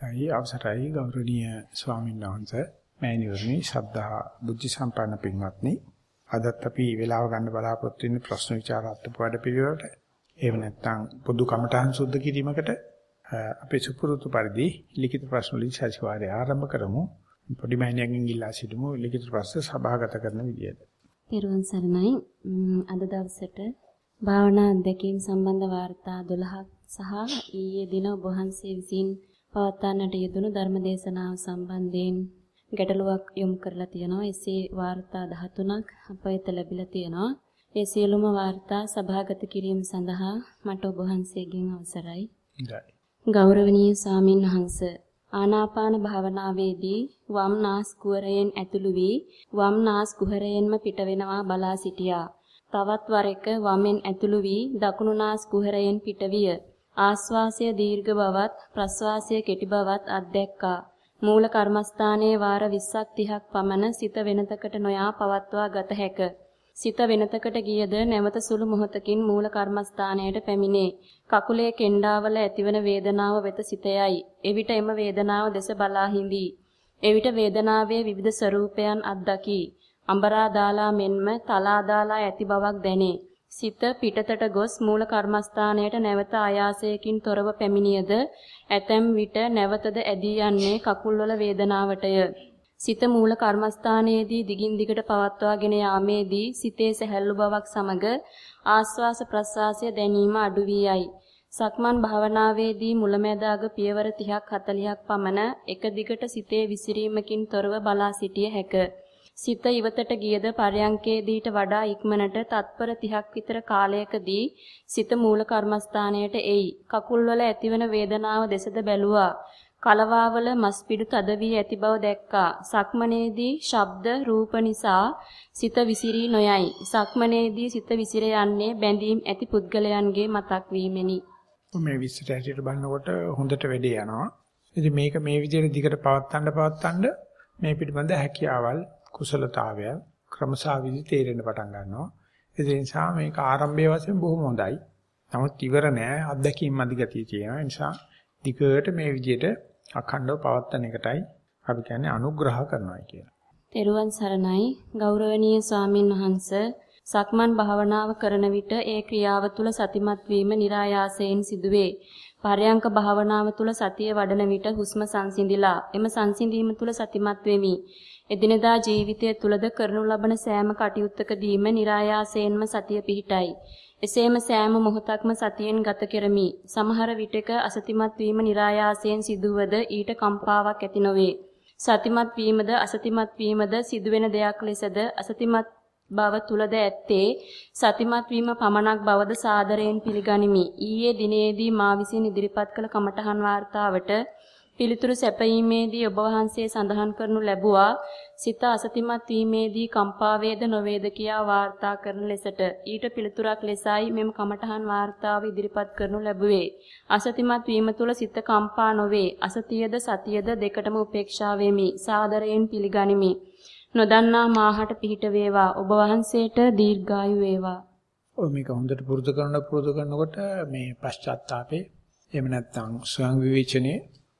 අයි අවසරයි ගෞරවනීය ස්වාමීන් වහන්සේ. මෑණිවරණි ශ්‍රද්ධා බුද්ධ සම්පන්න පින්වත්නි. අදත් අපි වේලාව ගන්න බලාපොරොත්තු වෙන ප්‍රශ්න විචාරාත්මක වැඩපිළිවෙලට එහෙම නැත්නම් පොදු කමඨහන් සුද්ධ කිරීමකට අපේ සුපුරුදු පරිදි ලිඛිත ප්‍රශ්න වලින් සතිವಾರය ආරම්භ කරමු. පොඩි මෑණියන්ගෙන් ඉල්ලා සිටමු ලිඛිත ප්‍රශ්න සභාගත කරන විදියට. පෙරවන් සරණයි. අද දවසට භාවනා අධ්‍යක්ීම් සම්බන්ධ වාර්තා 12ක් සහ ඊයේ දින ඔබ වහන්සේ විසින් පවත්වන්නට යෙදුණු ධර්මදේශනාව සම්බන්ධයෙන් ගැටලුවක් යොමු කරලා තියෙනවා. එසේ වාර්තා 13ක් අප වෙත ලැබිලා තියෙනවා. ඒ සියලුම වාර්තා සභාගත කිරීම සඳහා මට ඔබ වහන්සේගෙන් අවසරයි. ගෞරවනීය සාමින් වහන්ස ආනාපාන භාවනාවේදී වම් නාස් කුහරයෙන් ඇතුළු වී වම් නාස් කුහරයෙන්ම පිට වෙනවා බලා සිටියා. තවත් වරක වමෙන් ඇතුළු වී දකුණු නාස් කුහරයෙන් පිටවිය. ආස්වාසය දීර්ඝ බවත් ප්‍රස්වාසය කෙටි බවත් අත්දැක්කා. මූල කර්මස්ථානයේ වාර 20ක් 30ක් පමණ සිත වෙනතකට නොයා පවත්වා ගත හැක. සිත වෙනතකට ගියද නැවත සුළු මොහොතකින් මූල කර්මස්ථානයට පැමිණේ. කකුලේ කෙන්ඩාවල ඇතිවන වේදනාව වෙත සිතයයි. එවිට එම වේදනාව දෙස බලා හිඳී. එවිට වේදනාවේ විවිධ ස්වરૂපයන් අත්දකි. අඹරා දාලා මෙන්ම තලා දාලා ඇති බවක් දැනේ. සිත පිටතට ගොස් මූල කර්මස්ථානයට නැවත ආයාසයකින් තොරව පැමිණියද ඇතැම් විට නැවතද ඇදී යන්නේ කකුල්වල වේදනාවටය. සිත මූල කර්මස්ථානයේදී දිගින් දිගට පවත්වාගෙන යාමේදී සිතේ සැහැල්ලු බවක් සමග ආස්වාස ප්‍රස්වාසය දැනීම අඩු වී යයි. සක්මන් භාවනාවේදී මුලැමැදාග පියවර 30ක් 40ක් පමණ එක දිගට සිතේ විසිරීමකින් තොරව බලා සිටිය හැකිය. සිත ඉවතට ගියද පරයන්කේදීට වඩා ඉක්මනට තත්පර 30ක් විතර කාලයකදී සිත මූල කර්මස්ථානයට එයි. කකුල්වල ඇතිවන වේදනාව දෙසද බැලුවා. කලවාවල මස් පිඩු තද වී ඇති බව දැක්කා. සක්මනේදී ශබ්ද රූප නිසා සිත විසිරී නොයයි. සක්මනේදී සිත විසිර යන්නේ බැඳීම් ඇති පුද්ගලයන්ගේ මතක් වීමෙනි. මේ විස්තර හැටියට බලනකොට හොඳට වැඩේ යනවා. ඉතින් මේක මේ විදිහට දිගට පවත්තන්න පවත්තන්න මේ පිටිබඳ හැකියාවල් කුසලතාවය ක්‍රමසාවිදි තේරෙන්න පටන් ගන්නවා. ඒ නිසා මේක ආරම්භයේ වශයෙන් බොහොම හොඳයි. නමුත් ඉවර නෑ අත්දැකීම් අධිගතිය තියෙනවා. ඒ නිසා දිගට මේ විදිහට අඛණ්ඩව පවත්වන එකටයි අපි කියන්නේ අනුග්‍රහ කරනවා කියලා. තෙරුවන් සරණයි ගෞරවනීය ස්වාමින් වහන්සේ සක්මන් භාවනාව කරන විට ඒ ක්‍රියාව තුළ සතිමත් වීම નિરાයාසයෙන් සිදුවේ. පරයන්ක භාවනාව තුළ සතිය වඩන විට හුස්ම සංසිඳිලා එම සංසිඳීම තුළ සතිමත් වෙමි. එදිනෙදා ජීවිතය තුලද කරනු ලබන සෑම කටයුත්තකදීම નિરાයාසයෙන්ම සතිය පිහිටයි. එසේම සෑම මොහොතක්ම සතියෙන් ගත කෙරමි. සමහර විටක අසතිමත් වීම નિરાයාසයෙන් සිදුවද ඊට කම්පාවක් ඇති නොවේ. සතිමත් වීමද අසතිමත් වීමද සිදුවෙන දෙයක් ලෙසද අසතිමත් බව තුලද ඇත්තේ සතිමත් වීම පමණක් බවද සාදරයෙන් පිළිගනිමි. ඊයේ දිනේදී මා විසින් ඉදිරිපත් කළ කමඨහන් වார்த்தාවට පිළිතුරු සැපයීමේදී ඔබ වහන්සේ සඳහන් කරනු ලැබුවා. සිත අසතිමත් වීමේදී කම්පා වේද නොවේද කියා වාර්තා කරන ලෙසට ඊට පිළිතුරක් ලෙසයි මෙම කමඨහන් වාර්තාව ඉදිරිපත් කරනු ලැබුවේ. අසතිමත් වීම තුල සිත කම්පා නොවේ. අසතියද සතියද දෙකටම උපේක්ෂා වෙමි. සාදරයෙන් පිළිගනිමි. නොදන්නා මාහට පිහිට වේවා. ඔබ වහන්සේට දීර්ඝායු වේවා. ඔය මේක හොඳට පුරුදු කරන පුරුදු කරනකොට මේ පශ්චාත්තාපේ එහෙම නැත්නම් ස්වයං විවේචනයේ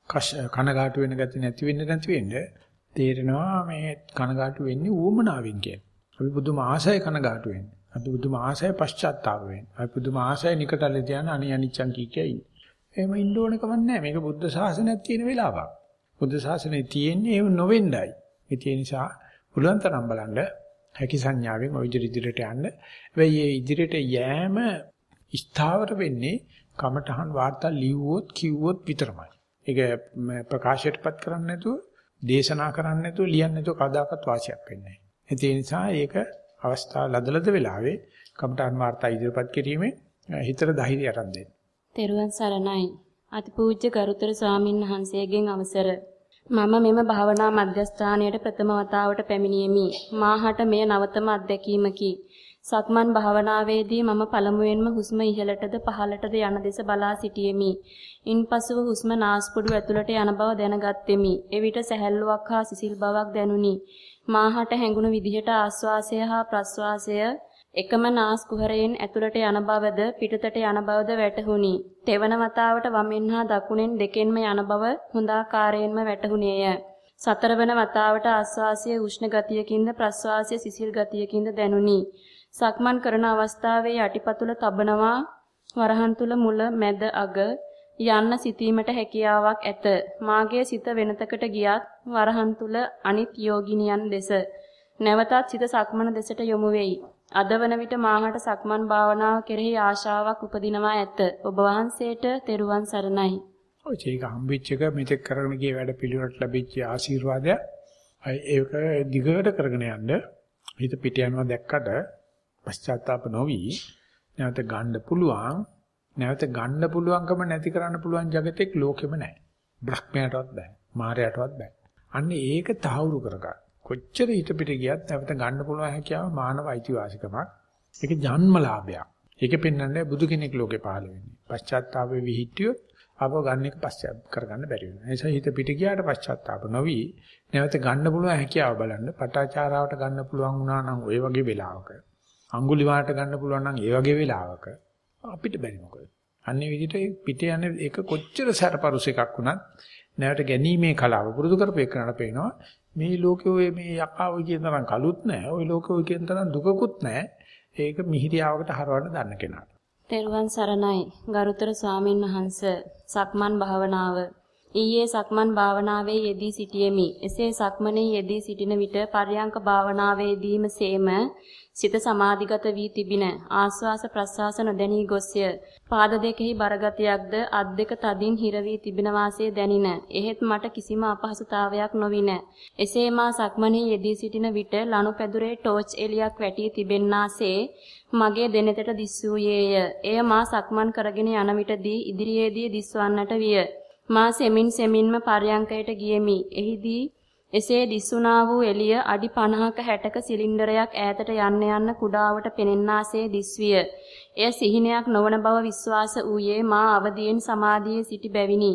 කනගාටු වෙන ගතිය නැති වෙන්න නැති වෙන්න තේරෙනවා මේ කනගාටු වෙන්නේ ඌමනාවෙන් කියලා. අපි බුදුම ආසය කනගාටු වෙන්නේ. අපි බුදුම ආසය පශ්චාත්තාප වෙන්නේ. අපි බුදුම ආසය නිකටල ධාන අනි අනිච්චං කී කියයි. එහෙම ඉන්න ඕන කමක් නැහැ. මේක බුද්ධ ශාසනයක් තියෙන වෙලාවක්. බුද්ධ ශාසනයේ තියෙන්නේ එහෙම නොවෙන්නයි. ඒ නිසා පුළුවන් තරම් බලන්න හැකි සංඥාවෙන් ওই ඉදිරියට යන්න. හැබැයි මේ ඉදිරියට යෑම ස්ථාවර වෙන්නේ කමඨහන් වාර්තා ලිව්වොත් කිව්වොත් විතරමයි. ඒක ප්‍රකාශයටපත් කරන්නේ නැතුව, දේශනා කරන්නේ නැතුව, ලියන්නේ නැතුව කවදාකවත් වාසියක් වෙන්නේ නැහැ. ඒ නිසා ඒක අවස්ථාව ලදලද වෙලාවේ කමඨාන් වාර්තා ඉදිරිපත් කිරීමේ හිතට ධෛර්යය අරන් දෙන්න. තෙරුවන් සරණයි. අතිපූජ්‍ය ගරුතර ස්වාමින් වහන්සේගෙන් අවසර මම මෙම භාවනා මධ්‍යස්ථානයට ප්‍රථම වතාවට පැමිණියෙමි. මාහට මෙය නවතම අත්දැකීමකි. සක්මන් භාවනාවේදී මම පළමුවෙන්ම හුස්ම ඉහළටද පහළටද යන දෙස බලා සිටියෙමි. ඉන්පසුව හුස්ම නාස්පුඩු ඇතුළට යන බව දැනගත්ෙමි. එවිට සැහැල්ලුවක් හා සිසිල් බවක් දැනුනි. මාහට හැඟුණු විදිහට ආස්වාසය හා ප්‍රස්වාසය එකම නාස් කුහරයෙන් ඇතුළට යන බවද පිටතට යන බවද වැටහුණි. තෙවන වතාවට වමෙන් හා දකුණෙන් දෙකෙන්ම යන බව හොඳාකාරයෙන්ම වැටහුණේය. සතරවන වතාවට ආස්වාසිය උෂ්ණ ගතියකින්ද ප්‍රස්වාසය සිසිල් ගතියකින්ද දැනුනි. සක්මන් කරන අවස්ථාවේ යටිපතුල තබනවා වරහන් තුල මුල මැද අග යන්න සිටීමට හැකියාවක් ඇත. මාගේ සිත වෙනතකට ගියත් වරහන් තුල අනිත් යෝගිනියන් දෙස නැවතත් සිත සක්මන දෙසට යොමු වෙයි. අදවන විට මාහට සක්මන් භාවනාව කෙරෙහි ආශාවක් උපදිනවා ඇත. ඔබ වහන්සේට තෙරුවන් සරණයි. ඔය ඒක හම්බෙච්ච එක මෙතෙක් කරගෙන ගිය වැඩ පිළිවෙලට ලැබිච්ච ආශිර්වාදය. ඒක දිගට කරගෙන යන්න හිත පිට යනවා දැක්කට පශ්චාත්තාප නොවි නැවත ගන්න පුළුවන් නැවත ගන්න පුළුවන්කම නැති කරන්න පුළුවන් జగතෙක් ලෝකෙම නැහැ. බ්‍රහ්මයටවත් බෑ. මායයටවත් බෑ. අන්න ඒක තහවුරු කරගන්න. කොච්චර හිත පිට ගියත් නැවත ගන්න පුළුවන් හැකියාව මානව අයිතිවාසිකමක්. ඒක ජන්මලාභයක්. ඒක පෙන්වන්නේ බුදු කෙනෙක් ලෝකේ පහළ වෙන්නේ. පශ්චාත්තාපේ විහිටියොත් අපව ගන්න එක පශ්චාත් කරගන්න බැරි වෙනවා. ඒ නිසා හිත පිට ගියාට පශ්චාත්තාප නොවි නැවත ගන්න පුළුවන් හැකියාව බලන්න. පටාචාරාවට ගන්න පුළුවන් වුණා නම් ওই වගේ වෙලාවක අඟුලිමාලට ගන්න පුළුවන් නම් ඒ වගේ වෙලාවක අපිට බැරි මොකද? අන්නේ විදිහට පිට යන එක කොච්චර සැරපරුස එකක් වුණත් නැවට ගැනීමේ කලාව පුරුදු කරපේකනට පේනවා මේ ලෝකේ ඔය මේ යකා ඔය කියන තරම් කලුත් නැහැ. ඔය ලෝකේ ඔය කියන තරම් දුකකුත් නැහැ. ඒක මිහිරියාවකට හරවන්න දන්න කෙනාට. තෙරුවන් සරණයි. ගරුතර ස්වාමින් වහන්සේ සක්මන් භාවනාව ඊයේ සක්මන් භාවනාවේ යෙදී සිටියෙමි. එසේ සක්මනේ යෙදී සිටින විට පර්යංක භාවනාවේදීම සේම සිත සමාධිගත වී තිබින ආස්වාස ප්‍රස්වාස නොදැනී ගොස්ය. පාද දෙකෙහි බරගතියක්ද අත් දෙක තදින් හිර වී තිබෙන වාසේ දැනින. එහෙත් මට කිසිම අපහසුතාවයක් නොවින. එසේ මා සක්මනේ යෙදී සිටින විට ලනු පැදුරේ ටෝච් එලියක් වැටී තිබෙන්නාසේ මගේ දෙනෙතට දිස්සූයේය. එය මා සක්මන් කරගෙන යන විටදී ඉදිරියේදී දිස්වන්නට විය. මා සෙමින් සෙමින්ම පර්යංකයට ගියෙමි. එහිදී එසේ දිස්සුනා වූ එළිය අඩි 50ක 60ක සිලින්ඩරයක් ඈතට යන්න යන්න කුඩාවට පෙනෙන්නාසේ දිස්විය. එය සිහිනයක් නොවන බව විශ්වාස වූයේ මා අවදියෙන් සමාධියේ සිටි බැවිනි.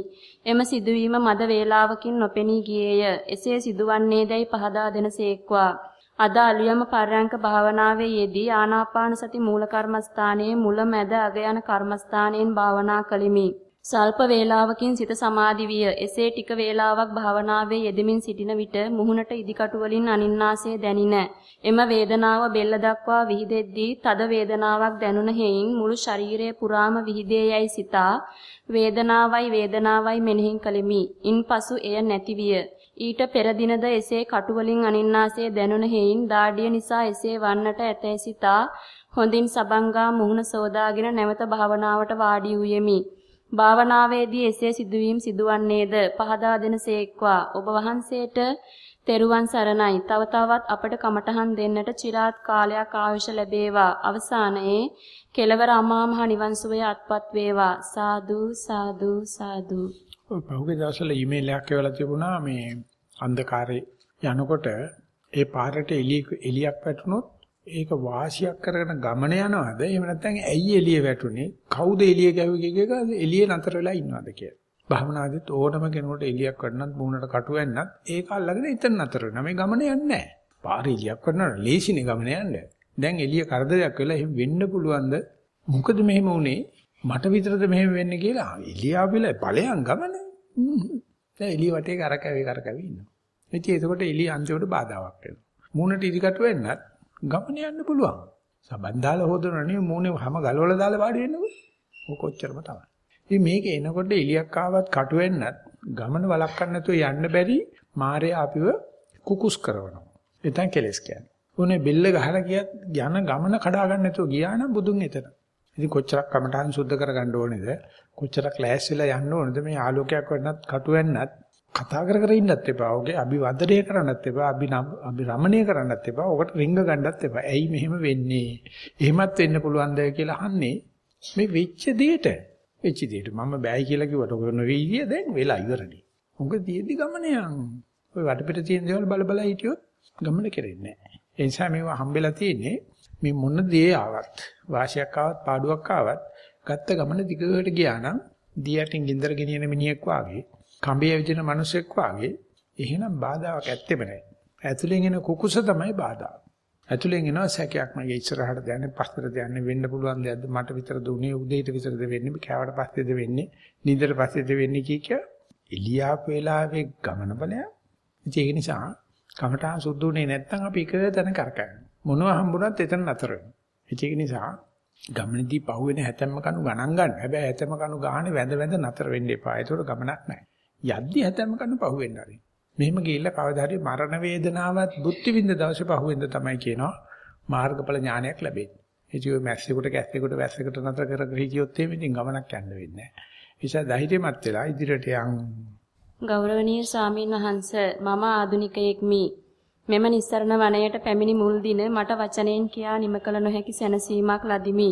එම සිදුවීම මද වේලාවකින් නොපෙනී ගියේය. එසේ සිදුවන්නේදයි පහදා දෙනසේක්වා. අද අලියම පර්යංක භාවනාවේ යෙදී ආනාපාන සති මූල කර්මස්ථානයේ මුල මැද අග යන කර්මස්ථානයෙන් භාවනා කළෙමි. සල්ප වේලාවකින් සිත සමාධි විය. එසේ ටික වේලාවක් භාවනාවේ යෙදමින් සිටින විට මුහුණට ඉදිකටු වලින් අනින්නාසේ දැනින. එම වේදනාව බෙල්ල දක්වා විහිදෙද්දී තද වේදනාවක් දැනුන හේයින් මුළු ශරීරය පුරාම විහිදේ යයි සිතා වේදනාවයි වේදනාවයි මෙනෙහි කළෙමි. ඉන්පසු එය නැති විය. ඊට පෙර දිනද එසේ කටු වලින් අනින්නාසේ දැනුන හේයින් දාඩිය නිසා එසේ වන්නට ඇතැයි සිතා හොඳින් සබංගා මුහුණ සෝදාගෙන නැවත භාවනාවට වාඩි වූයෙමි. භාවනාවේදී එසේ සිදුවීම් සිදුවන්නේද? පහදා දෙනසේක්වා ඔබ වහන්සේට තෙරුවන් සරණයි. තව තවත් අපට කමඨහන් දෙන්නට চিරාත් කාලයක් ආයුෂ ලැබේවා. අවසානයේ කෙලවර අමා මහ නිවන් සුවය අත්පත් වේවා. සාදු සාදු සාදු. ඔය පහුගිය දවස්වල ඊමේල් එකක් එවලා තිබුණා. මේ අන්ධකාරේ යනකොට ඒ පාරට එළිය එළියක් වැටුනොත් ඒක වාසියක් කරගෙන ගමන යනවද එහෙම නැත්නම් ඇයි එළිය වැටුනේ කවුද එළිය ගැහුවේ කියක එළිය නතර වෙලා ඉන්නවද කියලා. භවනාදිත් ඕනම කෙනෙකුට එළියක් වඩනත් මුහුණට කටු වෙන්නත් ඒක අල්ලගෙන ඉතින් නතර වෙනවා. මේ ගමන යන්නේ නැහැ. පාරේ එළියක් වඩනවට ලේසිනේ ගමන යන්නේ. දැන් එළිය කරදරයක් වෙලා එහෙම වෙන්න පුළුවන්ද? මොකද මෙහෙම වුනේ? මට විතරද මෙහෙම වෙන්නේ කියලා එළිය ආවෙලා ඵලයන් ගමන. දැන් එළිය වටේ කරකැවි කරකැවි ඉන්නවා. ඉතින් ඒකට එළිය අන්තිමට බාධාවක් වෙනවා. මුහුණට ඉදිකට වෙන්නත් ගමන යන්න පුළුවන්. සබන් දාලා හොදනවා නේ මූණේ හැම ගලවලා දාලා වාඩි වෙන්නකො. ඔක කොච්චරම තමයි. ඉතින් මේක එනකොට එලියක් ආවත් කටු වෙන්නත් ගමන වළක්වන්න නැතුව යන්න බැරි මාරේ අපිව කුකුස් කරනවා. එතන කෙලස් කියන්නේ. උනේ බෙල්ල ගහලා ගියත් යන ගමන කඩා ගන්න නැතුව ගියා නම් බුදුන් එතන. ඉතින් කොච්චරක් කමටහන් සුද්ධ කරගන්න ඕනේද? කොච්චරක් ලෑස් වෙලා යන්න ඕනේද මේ ආලෝකයක් වෙන්නත් කටු වෙන්නත් කතා කර කර ඉන්නත් එපා. ඔගේ අභිවදනය කරන්නත් එපා. අභිනම් අභිරමණය කරන්නත් එපා. ඔකට රිංග ගන්නත් එපා. ඇයි මෙහෙම වෙන්නේ? එහෙමත් වෙන්න පුළුවන්ද කියලා අහන්නේ මේ වෙච්ච දෙයට. වෙච්ච දෙයට මම බෑයි කියලා කිව්වට ඔක නොවේයි දැන් වෙලා ඉවරනේ. උඟ තියෙදි ගමන යන්. ඔය වටපිට තියෙන දේවල් බල බල හිටියොත් ගමන කෙරෙන්නේ නැහැ. ඒ නිසා මේවා හම්බෙලා තියෙන්නේ මේ මොන දේ ආවත් වාසියක් ආවත් පාඩුවක් ආවත් ගත්ත ගමන දිගට ගියා නම් දියටින් ගින්දර ගෙනියන මිනිහෙක් වාගේ කඹේ විදින මිනිසෙක් වාගේ එහෙනම් බාධාවක් ඇත්තෙම නැහැ. ඇතුලෙන් එන කුකුස තමයි බාධා. ඇතුලෙන් එනවා සැකයක් මගේ ඉස්සරහට දැනන්නේ පස්සට දැනන්නේ වෙන්න පුළුවන් දෙයක්ද? මට විතරද උනේ උදේට විතරද වෙන්නේ කෑවට පස්සේද වෙන්නේ නිින්දට පස්සේද වෙන්නේ කිය කිය එළියාප වෙලාවේ ගමන බලය ඒක නිසා කමඨාන් සුද්ධුනේ නැත්නම් අපි එක තැන කරකැවෙනවා මොනවා හම්බුණත් එතන නතර වෙනවා. ඒක නිසා ගමනේදී පහුවෙන හැතැම්ම කණු ගණන් ගන්න. හැබැයි හැතැම්ම කණු ගානේ වැඳ වැඳ නතර වෙන්න එපා. ඒතකොට ගමනක් නැහැ. යද්දි හැතැම්ම කණු පහුවෙන්න හරි මෙහෙම ගිහිල්ලා කවදා හරි මරණ වේදනාවත් බුද්ධි විඳ දවසේ පහුවෙන්ද තමයි කියනවා මාර්ගඵල ඥානයක් ලැබෙන්නේ. ඒ කිය මැස්සෙකුට කැස්සෙකුට වැස්සෙකුට නතර කර කර හිටියොත් එහෙම ඉතින් ගමනක් යන්න වෙන්නේ නැහැ. ඒ නිසා ධෛර්යමත් වෙලා ඉදිරියට යන්. ගෞරවනීය ස්වාමීන් වහන්ස මම ආදුනිකයෙක්මි. මෙම නිස්සරණ වනයේට පැමිණි මුල් දින මට වචනයෙන් කියා නිම කළ නොහැකි සැනසීමක් ලදිමි.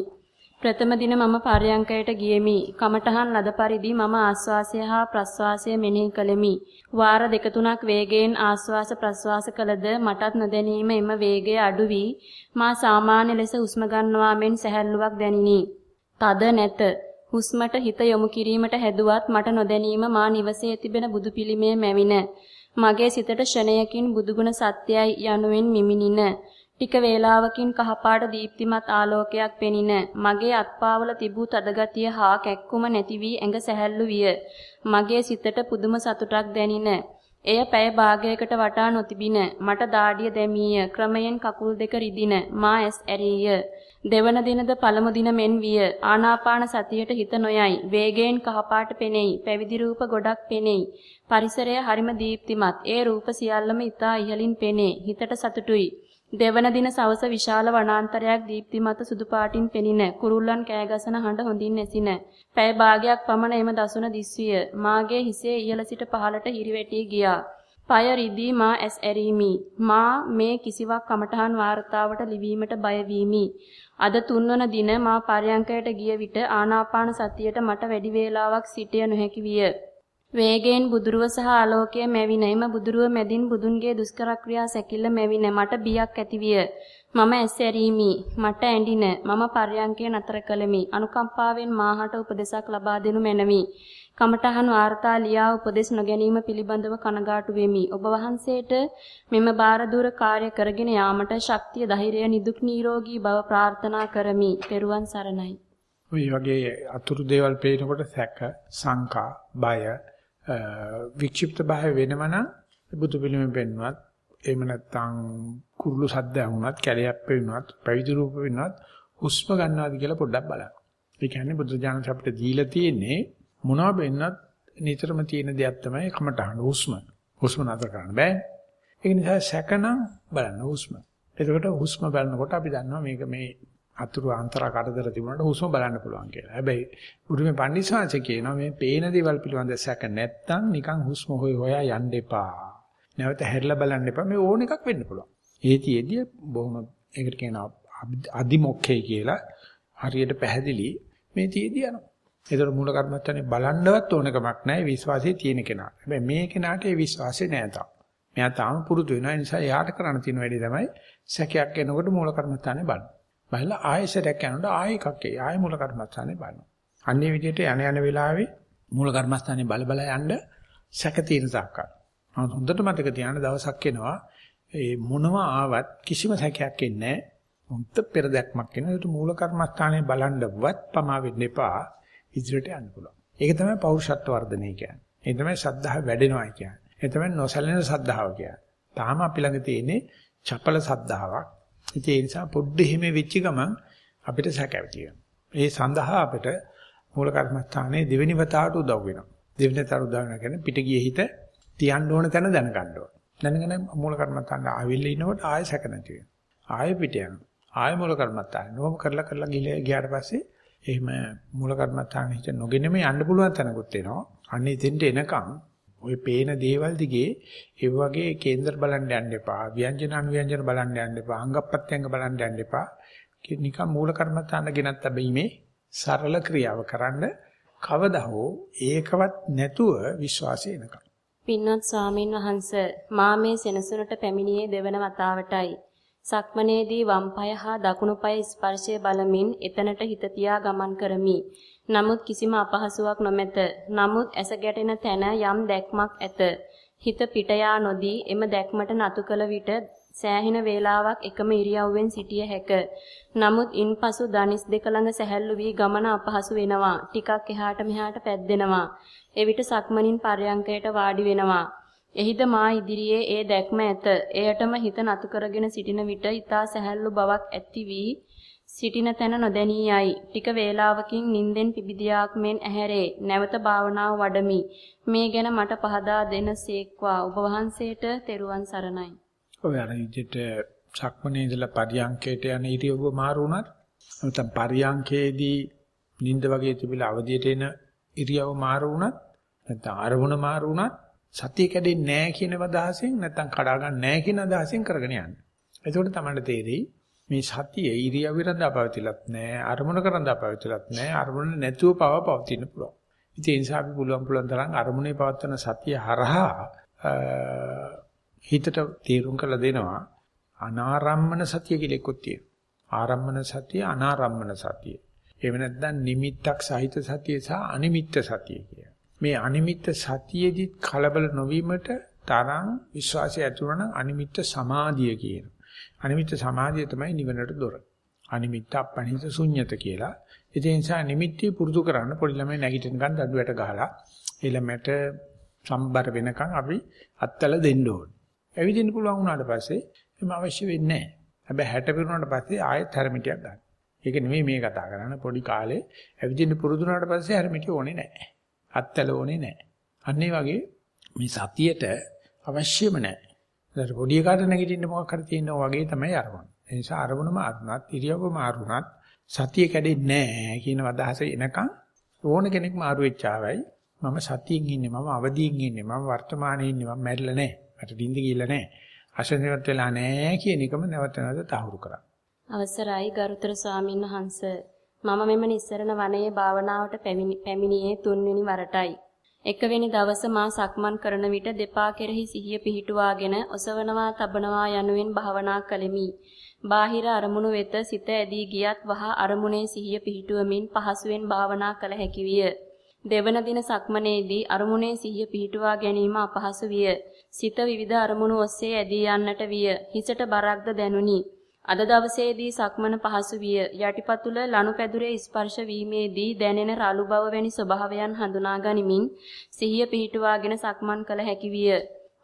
ප්‍රථම දින මම පර්යංකයට ගියෙමි. කමඨහන් ලද පරිදි මම ආස්වාසය හා ප්‍රස්වාසය මෙනෙහි කළෙමි. වාර දෙක තුනක් වේගයෙන් ආස්වාස ප්‍රස්වාස කළද මටත් නොදැනීම එම වේගය අඩු වී මා සාමාන්‍ය ලෙස හුස්ම ගන්නවා මෙන් සැහැල්ලුවක් දැනිනි. තද නැත. හුස්මට හිත යොමු කිරීමට හැදුවත් මට නොදැනීම මා නිවසේ තිබෙන බුදු පිළිමේ මැවින. මගේ සිතට ෂණයකින් බුදුගුණ සත්‍යයි යනුවෙන් මිමිනින. ටික වේලාවකින් කහපාට දීප්තිමත් ආලෝකයක් පෙනින මගේ අත්පාවල තිබූ තදගතිය හා කැක්කුම නැති වී ඇඟ සැහැල්ලු විය. මගේ සිතට පුදුම සතුටක් දැනින. එය පැය භාගයකට වටා නොතිබින. මට දාඩිය දැමීය. ක්‍රමයෙන් කකුල් දෙක රිදින. මා ඇස් ඇරීය. දෙවන දිනද පළමු දින මෙන් විය. ආනාපාන සතියට හිත නොයයි. වේගයෙන් කහපාට පෙනෙයි. පැවිදි රූප ගොඩක් පෙනෙයි. පරිසරය හරිම දීප්තිමත්. ඒ රූප සියල්ලම ඊතා ඉහළින් පෙනේ. හිතට සතුටුයි. දෙවන දින සවස විශාල වනාන්තරයක් දීප්තිමත් සුදු පාටින් පෙනින කුරුල්ලන් කෑගසන හඬ හොඳින් ඇසින. පැය භාගයක් පමණ එම දසුන දිස්විය. මාගේ හිසේ ඉහළ සිට පහළට හිරිවැටි ගියා. পায় රිදී මා ඇස් ඇරීමි. මා මේ කිසිවක් කමඨහන් වාර්තාවට ලිවීමට බය වීමි. අද තුන්වන දින මා පර්යංකයට ගිය විට ආනාපාන සතියට මට වැඩි වේලාවක් සිටිය නොහැකි විය. වේගයෙන් බුදුරුව සහ ආලෝකය මැවින එම බුදුරුව මැදින් බුදුන්ගේ දුෂ්කර ක්‍රියා සැකිල්ල මැවින මට බියක් ඇතිවිය. මම ඇසැරීමි. මට ඇඬින. මම පර්යංකය නතර කළෙමි. අනුකම්පාවෙන් මාහට උපදෙසක් ලබා දෙනු මැනවි. කමඨහන් වාර්තා ලියා උපදෙස් නොගැනීම පිළිබඳව කනගාටු වෙමි. ඔබ වහන්සේට මෙම බාරදූර කාර්ය කරගෙන යාමට ශක්තිය ධෛර්යය නිදුක් නිරෝගී බව ප්‍රාර්ථනා කරමි. පෙරුවන් සරණයි. ඔය වගේ අතුරු දේවල් පේනකොට සැක, සංකා, බය වික්ෂිප්ත භාවය වෙනම නම් බුදු පිළිමෙන් පෙන්වවත් එහෙම නැත්නම් කුරුළු සද්ද වුණත් කැලයක් පෙන්වවත් පැවිදි රූප වෙනවත් හුස්ම ගන්නවාද කියලා පොඩ්ඩක් බලන්න. ඒ කියන්නේ බුදු දානස අපිට දීලා තියෙන්නේ මොනවා වෙන්නත් නිතරම තියෙන දෙයක් තමයි කමටහන හුස්ම. හුස්ම නතර කරන්න බෑ. ඒ නිසා සැකනම් බලන්න හුස්ම. එතකොට හුස්ම බලනකොට අපි දන්නවා මේක මේ අතුරු අන්තරා කරදර තිබුණාට හුස්ම බලන්න පුළුවන් කියලා. හැබැයි බුදුමේ පණ්ඩිතසාංශ කියනවා මේ පේන දේවල් පිළිබඳ සැක නැත්තම් නිකන් හුස්ම හොය හොයා යන්න එපා. නැවත හැරිලා බලන්න එපා. මේ ඕන එකක් වෙන්න පුළුවන්. ඒතියෙදී බොහොම ඒකට කියනවා අදිමොක්ඛේ කියලා හරියට පැහැදිලි මේ තියේදී යනවා. ඒතර මූල කර්මත්තනේ බලන්නවත් ඕනකමක් නැහැ විශ්වාසයේ තියෙන කෙනා. හැබැයි මේ කෙනාට ඒ විශ්වාසය නැහැ තාම. මෙයා තාම පුරුදු වෙනවා. ඒ නිසා එයාට කරන්න තියෙන වැඩේ තමයි සැකයක් එනකොට මූල කර්මත්තනේ බලන්න. බලලා ආයෙසරයක් යනකොට ආයෙ එකක් ඒ ආයෙ මූල කර්මස්ථානේ බලනවා. අන්නේ විදිහට යන යන වෙලාවේ මූල කර්මස්ථානේ බල බල යන්න සැක තියෙන සාකල්. නමුත් හොඳට මතක තියාගන්න දවසක් එනවා ඒ මොනවා ආවත් කිසිම සැකයක් එන්නේ නැහැ. හොඳ පෙරදැක්මක් එනවා. ඒක මූල කර්මස්ථානේ බලන්නවත් පමා වෙන්න එපා. ඉදිරියට යන්න පුළුවන්. ඒක තමයි පෞරුෂත්ව වර්ධනය කියන්නේ. ඒ තමයි ශ්‍රද්ධාව වැඩෙනවා කියන්නේ. ඒ තමයි නොසැලෙන ශ්‍රද්ධාව කියන්නේ. තාම අපි ළඟ තියෙන්නේ චපල ශ්‍රද්ධාවක්. ඉතින් ඒ නිසා පොඩ්ඩ එහෙම වෙච්ච ගමන් අපිට සැකැවිති ඒ සඳහා අපිට මූල කර්මස්ථානයේ දෙවෙනි වතාවට උදව් වෙනවා. දෙවෙනි වතාවට උදව් වෙනවා කියන්නේ පිට ගියේ හිත තියන්න ඕන තැන දැනගන්න ඕන. දැනගෙන මූල කර්මස්ථානට ආවිල්ල ඉනකොට ආයෙ සැක නැති වෙනවා. ආයෙ පිට යනවා. ආයෙ මූල කර්මස්ථාන. නෝම කරලා කරලා ගියාට පස්සේ එහෙම මූල කර්මස්ථාන හිත නොගෙනම යන්න පුළුවන් තැනකුත් එනවා. අන්නේ දෙන්න එනකම් ওই පේන දේවල් දිගේ ඒ වගේ කේන්දර බලන්න යන්න එපා. ව්‍යංජන අනුව්‍යංජන බලන්න යන්න එපා. අංගප්‍රත්‍යංග බලන්න යන්න එපා. නිකන් මූල කර්මත්තාන ගෙනත් බැීමේ සරල ක්‍රියාව කරන්න කවදා හෝ ඒකවත් නැතුව විශ්වාසය එනකම්. පින්වත් ස්වාමීන් වහන්ස මා මේ සෙනසුනට පැමිණියේ දෙවන වතාවටයි. සක්මනේදී වම් පාය හා දකුණු පාය ස්පර්ශය බලමින් එතනට හිත තියා ගමන් කරමි. නමුත් කිසිම අපහසුාවක් නොමැත. නමුත් ඇස ගැටෙන තැන යම් දැක්මක් ඇත. හිත පිට යා නොදී එම දැක්මට නතු කළ විට සෑහෙන වේලාවක් එකම ඉරියව්වෙන් සිටිය හැක. නමුත් ඉන්පසු දනිස් දෙක ළඟ සැහැල්ලු වී ගමන අපහසු වෙනවා. ටිකක් එහාට මෙහාට පැද්දෙනවා. එවිට සක්මනින් පර්යංකයට වාඩි වෙනවා. එහිද මා ඉදිරියේ ඒ දැක්ම ඇත. එයටම හිත නතු කරගෙන සිටින විට ඊතා සැහැල්ලු බවක් ඇති වී සිටින තැන නොදැනී යයි. ටික වේලාවකින් නිින්දෙන් පිබිදියාක් මෙන් ඇහැරේ. නැවත භාවනාව වඩමි. මේ ගැන මට පහදා දෙන සේක්වා. ඔබ වහන්සේට තෙරුවන් සරණයි. ඔය අර විදිහට සක්මනේ ඉඳලා පරියංකයට යන ඉරියව්ව මාරු වුණත් නැත්නම් පරියංකේදී නිින්ද වගේ තිබිලා අවදියට එන ඉරියව්ව මාරු වුණත් නැත්නම් අරමුණ මාරු වුණත් සතිය කැඩෙන්නේ නැහැ කියන අදහසෙන් නැත්නම් කඩා ගන්න නැහැ කියන අදහසෙන් කරගෙන යන්න. එතකොට තමයි තේරෙයි මේ සතිය ඉරියව් විරඳා පවතිලත් නැහැ අරමුණ කරඳා පවතිලත් නැහැ අරමුණ නැතුව පව පවතින්න පුළුවන්. ඉතින් ඒ නිසා අපි පුළුවන් පුළුවන් තරම් අරමුණේ පවත්වන සතිය හරහා හිතට තීරුම් කරලා දෙනවා අනාරම්මන සතිය කියලා එකක් තියෙනවා. ආරම්මන සතිය අනාරම්මන සතිය. එහෙම නැත්නම් නිමිත්තක් සහිත සතිය සහ අනිමිත්ත සතිය කියලා. මේ අනිමිත්ත සතියේදී කලබල නොවීමට තරම් විශ්වාසය ඇති වුණා නම් අනිමිත්ත සමාධිය කියනවා. අනිමිත්ත සමාධිය තමයි නිවනට දොර. අනිමිත්ත අපනිත ශුන්්‍යත කියලා. ඒ නිසා නිමිටි පුරුදු කරන්න පොඩි ළමයි නැගිටිනකන් දඩුවට ගහලා ඒ ළමයට සම්බර වෙනකන් අපි අත්තල දෙන්න ඕනේ. ඇවිදින්න පුළුවන් වුණාට පස්සේ එම අවශ්‍ය වෙන්නේ නැහැ. හැබැයි 60 පිරුණාට පස්සේ ආයෙත් හැරමිටියක් ගන්න. ඒක නෙමෙයි මේ කතා කරන්නේ. පොඩි කාලේ ඇවිදින්න පුරුදු වුණාට පස්සේ හැරමිටිය ඕනේ නැහැ. අත්තල ඕනේ නැහැ. අන්න වගේ මේ සතියට අවශ්‍යම නැහැ. ඒකට පොඩි එකාට නැගිටින්න මොකක් හරි තියෙනවා වගේ තමයි අරමුණ. ඒ නිසා අරමුණම අරුණත් ඉරියව්ව මාරුණත් සතිය කැඩෙන්නේ නැහැ කියන අදහස එනකන් ඕන කෙනෙක් මාරු වෙච්චාවයි මම සතියෙන් ඉන්නේ මම අවදියෙන් ඉන්නේ මම වර්තමානයේ ඉන්නේ මම මැරිලා නැහැ. මට දින්ද ගිහිල්ලා නැහැ. අසනීපත් වෙලා නැහැ කියන එකම නැවත නැවත තහවුරු කරා. අවසරයි ගරුතර ස්වාමීන් වහන්ස මම මෙම නිස්සරණ වනයේ භාවනාවට පැමිණියේ තුන්වෙනි වරටයි. එකවෙනි දවස මා සක්මන් කරන විට දෙපා කෙරෙහි සිහිය පිහිටුවාගෙන ඔසවනවා තබනවා යනුවෙන් භාවනා කළෙමි. බාහිර අරමුණු වෙත සිත ඇදී ගියත් වහා අරමුණේ සිහිය පිහිටුවමින් පහසුවෙන් භාවනා කළ හැකි විය. දෙවන දින සක්මනේදී අරමුණේ සිහිය පිහිටුවා ගැනීම අපහසු විය. සිත විවිධ අරමුණු ඔස්සේ ඇදී යන්නට විය. හිසට බරක්ද දැනුනි. අද දවසේදී සක්මන පහසු විය. යටිපතුල ලනුපැදුරේ ස්පර්ශ වීමේදී දැනෙන රළු බව වැනි ස්වභාවයන් හඳුනා ගනිමින් සිහිය පිහිටුවාගෙන සක්මන් කළ හැකි විය.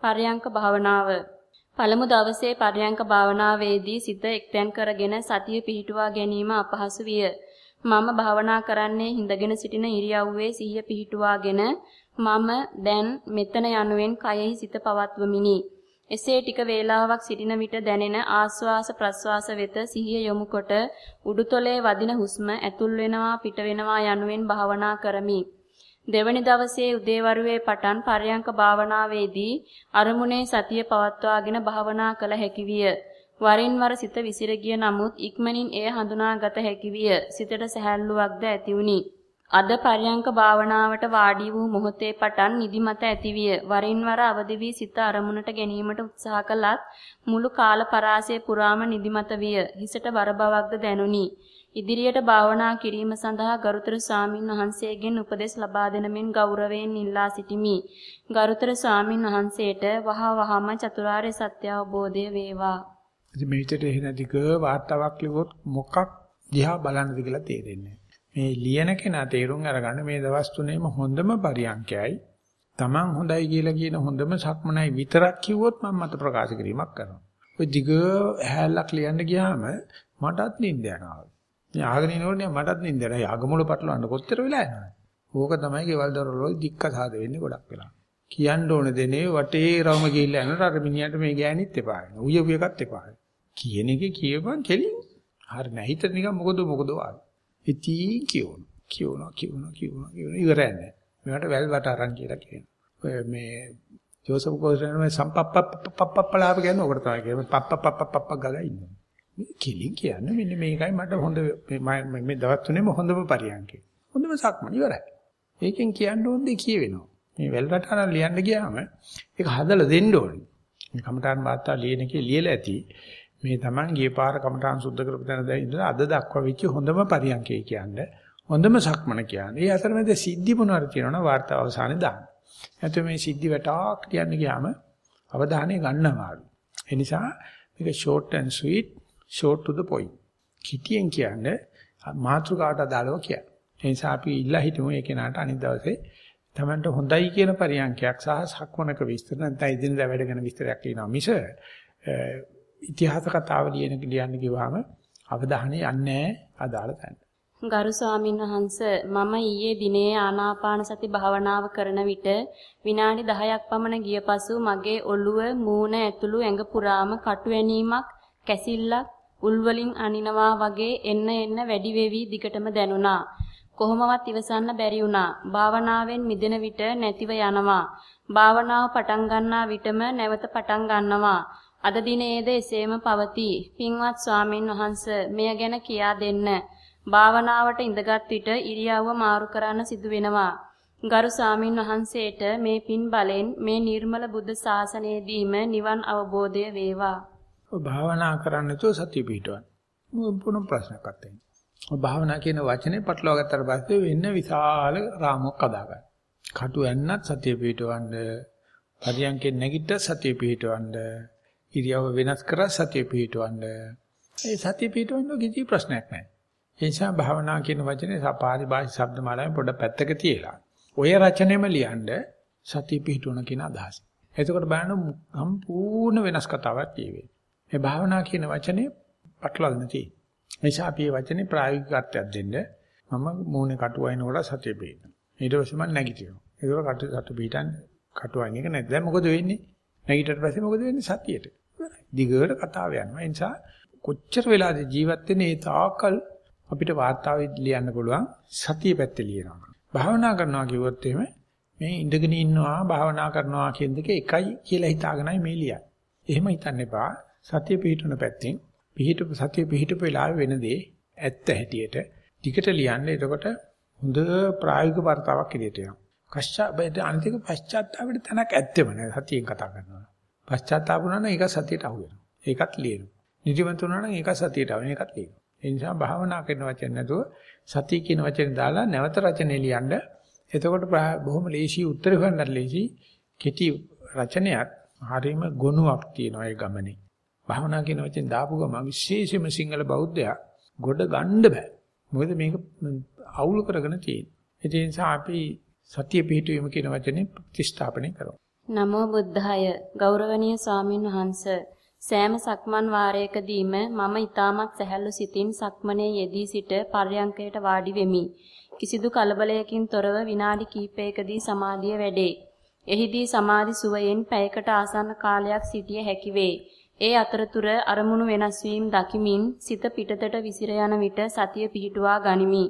පර්යංක භාවනාව පළමු දවසේ පර්යංක භාවනාවේදී සිත එක්තෙන් කරගෙන සතිය පිහිටුවා ගැනීම අපහසු විය. මම භාවනා කරන්නේ හිඳගෙන සිටින ඉරියව්වේ සිහිය පිහිටුවාගෙන මම දැන් මෙතන යනුවෙන් කයෙහි සිත පවත්වමිනි. එසේ ටික වේලාවක් සිටින විට දැනෙන ආස්වාස ප්‍රස්වාස වෙත සිහිය යොමුකොට උඩුතොලේ වදින හුස්ම ඇතුල් වෙනවා පිට වෙනවා යනුවෙන් භාවනා කරමි. දෙවැනි දවසේ උදේවරුේ පටන් පර්යංක භාවනාවේදී අරමුණේ සතිය පවත්වාගෙන භාවනා කළ හැකි විය. වරින් වර සිත විසිර ගිය නමුත් ඉක්මනින් එය හඳුනාගත හැකි විය. සිතට සැහැල්ලුවක්ද ඇති වුනි. අද පර්යංක භාවනාවට වාඩි වූ මොහොතේ පටන් නිදිමත ඇතිවිය. වරින් වර අවදි වී සිත අරමුණට ගැනීමට උත්සාහ කළත් මුළු කාල පරාසය පුරාම නිදිමත විය. හිසට බර බවක්ද දැනුනි. ඉදිරියට භාවනා කිරීම සඳහා ගරුතර ස්වාමින් වහන්සේගෙන් උපදෙස් ලබා දෙන මෙන් ගෞරවයෙන් ඉල්ලා සිටිමි. ගරුතර ස්වාමින් වහන්සේට වහා වහාම චතුරාර්ය සත්‍ය අවබෝධය වේවා. ඉතින් මේ විදිහට එහෙන දිග වාර්තාවක් ලිව්වොත් මොකක් දිහා බලන්නද කියලා තේරෙන්නේ මේ ලියන කෙනා තේරුම් අරගන්න මේ දවස් තුනේම හොඳම පරියන්කයයි Taman හොඳයි කියලා කියන හොඳම සක්මනයි විතරක් කිව්වොත් මම මත ප්‍රකාශ කිරීමක් කරනවා. ඔය දිග හැලක් ලියන්න ගියාම මටත් නිින්ද යනවා. මේ ආගෙන ඉනෝනේ මටත් නිින්ද යනවා. යගමුල පටලවන්න කොච්චර වෙලා යනවද? ඕක තමයි ගෙවල් දොරවල් දික්ක සාද වෙන්නේ ගොඩක් වෙලා. කියන්න ඕන දෙනේ වටේ රවම ගිහිල්ලා යනකොට අර මිනිහට මේ ගෑනිත් එපා වෙනවා. උයපු එකත් එපා වෙනවා. කියන එක කියපන් කෙලින්. හරි නැහිත නිකන් මොකද මොකද වාගේ. ඉතින් කියවන කියවන කියවන කියවන කියවන ඉවරයි නෑ. මේකට වැල් වට අරන් කියලා කියනවා. ඔය මේ ජෝසප් කෝස්ටර් මේ සම්පප්පප්පප්පලාව කියන්නේ ඔකට තමයි කියන්නේ. පප්පප්පප්පප්ප ගගා ඉන්නවා. මේ කෙලින් කියන්නේ මෙන්න මේකයි මට හොඳ මේ මේ දවස් තුනේම හොඳම පරියන්කේ. හොඳම සක්මන් ඉවරයි. ඒකෙන් කියන්න ඕනේ කියවෙනවා. මේ වැල් වට අරන් ලියන්න ගියාම ඒක හදලා දෙන්න ඕනේ. මේ කමඨාන් වාර්තා ලියන එකේ ලියලා ඇති. මේ Taman ගිය පාර කමඨාන් සුද්ධ කරපු තැන දැන් ඉඳලා අද දක්වා වෙච්ච හොඳම පරියන්කේ කියන්නේ හොඳම සක්මන කියන්නේ. ඒ අතරමැද සිද්ධි මොනවාරි තියෙනවනම් වාර්තාව අවසානයේ දාන්න. නැත්නම් මේ සිද්ධි වැටක් කියන්න ගියාම අවධානය ගන්නවාලු. ඒ නිසා මේක short and sweet, short to the point. කිටියෙන් කියන්නේ මාතෘකාවට අදාළව කියන්නේ. ඒ නිසා අපි ඉල්ලා හිටමු ඒ කෙනාට අනිත් දවසේ තමන්ට හොඳයි කියන පරියන්කයක් සහ සක්මනක විස්තර නැත්නම් ඉදිනදා වැඩ ගැන විස්තරයක් කියනවා මිස ඉතිහාස කතාව ලියන ලියන්න කිව්වම අවධානය යන්නේ අදාළ තැනට. ගරු ස්වාමීන් වහන්ස මම ඊයේ දිනේ ආනාපාන සති භාවනාව කරන විට විනාඩි 10ක් පමණ ගිය පසු මගේ ඔළුව මූණ ඇතුළු ඇඟ පුරාම කටු ඇනීමක් කැසිල්ලක් උල් වලින් අනිනවා වගේ එන්න එන්න වැඩි වෙවි දිගටම දැනුණා. කොහොමවත් ඉවසන්න බැරි වුණා. භාවනාවෙන් මිදෙන විට නැතිව යනවා. භාවනාව පටන් ගන්නා විටම නැවත පටන් ගන්නවා. අද දිනේද එසේම පවතී. පින්වත් ස්වාමින් වහන්සේ මෙය ගැන කියා දෙන්න. භාවනාවට ඉඳගත් විට ඉරියව්ව මාරු කරන්න සිදු වෙනවා. ගරු ස්වාමින් වහන්සේට මේ පින් බලෙන් මේ නිර්මල බුද්ධ ශාසනයේදීම නිවන් අවබෝධය වේවා. භාවනා කරන්න නැතුව සතිය පිටවන්න. මොන ප්‍රශ්නයක් අත්දැයි. භාවනා කියන වචනේ පටලවා ගත්තට පස්සේ වෙන්න විශාල රාමුවක් අදාගන්න. කටු ඇන්නත් සතිය පිටවන්න, පරියන්කෙන් නැගිට සතිය පිටවන්න, ඉරියව්ව වෙනස් කරලා සතිය පිටවන්න. ඒ සතිය පිටවන්න කිසි ප්‍රශ්නයක් නැහැ. ඒ නිසා භාවනා කියන වචනේ සපාරි භාෂ ශබ්ද මාලාවෙන් පොඩ පැත්තක තියලා ඔය රචනෙම ලියන්න සතිය පිහිටුවන කියන අදහස. එතකොට බලන්න සම්පූර්ණ වෙනස් කතාවක් කියවේ. මේ භාවනා කියන වචනේ පටලවගෙන තියෙනවා. ඒ නිසා අපි මේ වචනේ ප්‍රායෝගිකත්වයක් දෙන්න මම මූණේ කටු වයින්කොට සතිය පිහිටන. ඊට පස්සේ මම නැගිටිනවා. ඒක කටු සතු පිහිටන් කටු වයින් එක නැද්ද? දැන් මොකද වෙන්නේ? නැගිටට පස්සේ මොකද වෙන්නේ? සතියට. දිගට කතාව යනවා. ඒ නිසා කොච්චර වෙලාද ජීවත් වෙන්නේ ඒ තාකල් අපිට වාර්තාවෙ ලියන්න පුළුවන් සතිය පැත්තේ ලියනවා. භාවනා කරනවා කිව්වොත් එහෙම මේ ඉඳගෙන ඉන්නවා භාවනා කරනවා කියන දෙක එකයි කියලා හිතාගෙනයි මේ ලියන්නේ. එහෙම හිතන්න එපා. සතිය පිහිටුන පැත්තෙන් පිහිටු සතිය පිහිටු වෙලාවේ වෙන දේ ඇත්ත හැටියට ටිකට ලියන්න. එතකොට හොඳ ප්‍රායෝගික වර්තාවක් එළියට එනවා. කශ්චාපයට අනිතික පශ්චාත්තාපයට තැනක් ඇත්තෙම නෑ සතියෙන් කතා කරනවා. පශ්චාත්තාප වුණා නම් ඒක සතියට අහු වෙනවා. ඒකත් ලියනවා. නිදිමත වුණා නම් ඒක සතියට අහු වෙනවා. ඒකත් ලියනවා. ඒ නිසා භාවනා කරන වචන නැතුව සතිය කියන වචනේ දාලා නැවත රචනය ලියන්න. එතකොට බොහොම ලේසි උත්තර හොයන්නත් ලේසි. කෙටි රචනයක් හරීම ගුණයක් තියෙනවා ඒ ගමනේ. භාවනා කියන වචෙන් දාපු ගම විශේෂයෙන්ම සිංහල බෞද්ධයා ගොඩ ගන්න බෑ. මොකද මේක අවුල් කරගෙන තියෙන්නේ. ඒ නිසා අපි සතිය පිහිටුවීම කියන වචනේ ප්‍රතිස්ථාපනය කරමු. නමෝ බුද්ධාය ගෞරවනීය ස්වාමින් වහන්සේ සෑම සක්මන් වාරයකදීම මම ඊටමත් සැහැල්ලු සිතින් සක්මනේ යෙදී සිට පර්යංකයට වාඩි වෙමි. කිසිදු කලබලයකින් තොරව විනාඩි කිහිපයකදී සමාධිය වැඩේ. එහිදී සමාධි සුවයෙන් පැයකට ආසන්න කාලයක් සිටිය හැකි වේ. ඒ අතරතුර අරමුණු වෙනස් වීම දකිමින් සිත පිටතට විසිර යන විට සතිය පිහිටුවා ගනිමි.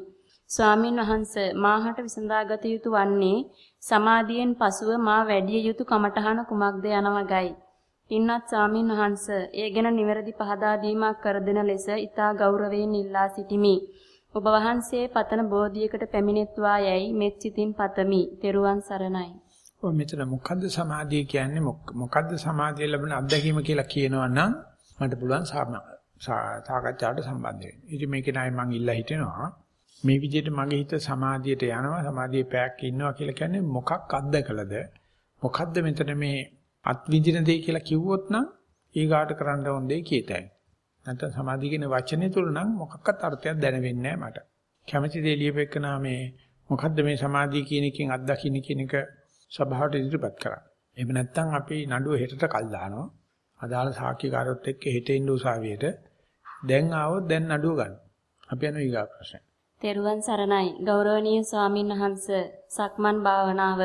ස්වාමින් වහන්සේ මාහට විසඳාගත යුතු වන්නේ සමාධියෙන් පසුව මා වැඩි යුතු කමඨහන කුමක්ද යනවගයි. පින්වත් ස්වාමින් වහන්ස ඒ ගැන නිවැරදි පහදා දීමක් කර දෙන ලෙස ඊතා ගෞරවයෙන් ඉල්ලා සිටිමි. ඔබ වහන්සේ පතන බෝධියකට පැමිණෙත්වා යැයි මෙත් සිතින් පතමි. තෙරුවන් සරණයි. ඔය මෙතන මොකද්ද සමාධිය කියන්නේ මොකද්ද සමාධිය ලැබෙන අත්දැකීම කියලා කියනවා නම් මට පුළුවන් සාකච්ඡාවට සම්බන්ධ වෙන්න. ඉතින් මේකේ නයි මම ඉල්ලා හිටිනවා. මේ විදිහට මගේ හිත සමාධියට යනවා සමාධියේ පැයක් ඉන්නවා කියලා කියන්නේ මොකක් අත්දකලද? මොකද්ද මෙතන මේ අත් විඳින දෙය කියලා කිව්වොත් නම් ඊගාට කරන්න ඕන දෙය කීතයි. නැත්නම් සමාධිය කියන වචනේ තුල නම් මොකක්වත් අර්ථයක් දැනෙන්නේ නැහැ මට. කැමැති දේ ලියපෙන්නා මේ මොකද්ද මේ සමාධිය කියන එකෙන් අත්දකින්න කියන එක සභාවට ඉදිරිපත් කරා. එහෙම නැත්නම් අපි නඩුව හෙටට කල් දානවා. අදාළ සාක්ෂිකාරොත් එක්ක හෙට ඉන්න උසාවියට දැන් ආවොත් දැන් නඩුව ගන්න. අපි යනවා ඊගා ප්‍රශ්න. තෙරුවන් සරණයි ගෞරවනීය ස්වාමින් වහන්සේ සක්මන් භාවනාව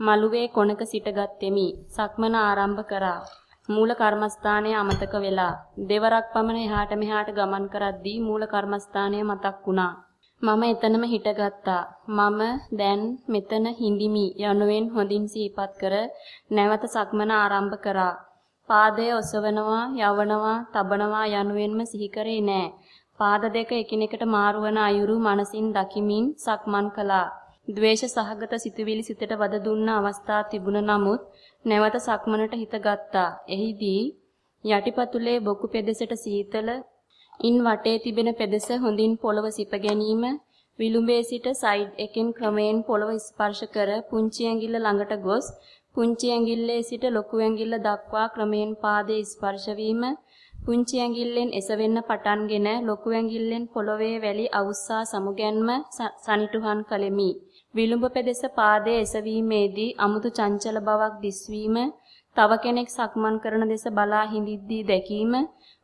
මළුවේ කොනක සිටගත්ෙමි. සක්මන ආරම්භ කරා. මූල කර්මස්ථානයේ අමතක වෙලා දෙවරක් පමණ එහාට මෙහාට ගමන් කරද්දී මූල කර්මස්ථානය මතක් වුණා. මම එතනම හිටගත්තා. මම දැන් මෙතන හිඳිමි යනුවෙන් හොඳින් සිහිපත් කර නැවත සක්මන ආරම්භ කරා. පාදය ඔසවනවා, යවනවා, තබනවා යනුවෙන්ම සිහි කරේ නෑ. පාද දෙක එකිනෙකට මාරු වන අයුරු මනසින් දකිමින් සක්මන් කළා. ද්වේෂ සහගත සිතුවිලි සිතට වද දුන්න අවස්ථා තිබුණ නමුත් නැවත සක්මනට හිත ගත්තා. එහිදී යටිපතුලේ බොකු පෙදෙසට සීතල ඉන් වටේ තිබෙන පෙදෙස හොඳින් පොළව සිප ගැනීම විලුඹේ සිට සයිඩ් එකෙන් ක්‍රමයෙන් පොළව ස්පර්ශ කර පුංචි ඇඟිල්ල ළඟට ගොස් පුංචි ඇඟිල්ලේ සිට ලොකු ඇඟිල්ල දක්වා ක්‍රමයෙන් පාදයේ ස්පර්ශ වීම පුංචි ඇඟිල්ලෙන් එසවෙන්න පටන්ගෙන ලොකු ඇඟිල්ලෙන් පොළවේ වැලි අවුස්සා සමුගැන්ම සනිටුහන් කළෙමි. විලුඹ පෙදෙස පාදයේ එසවීමේදී අමුතු චංචල බවක් දිස්වීම, තව කෙනෙක් සක්මන් කරන දෙස බලා හිඳිද්දී දැකීම,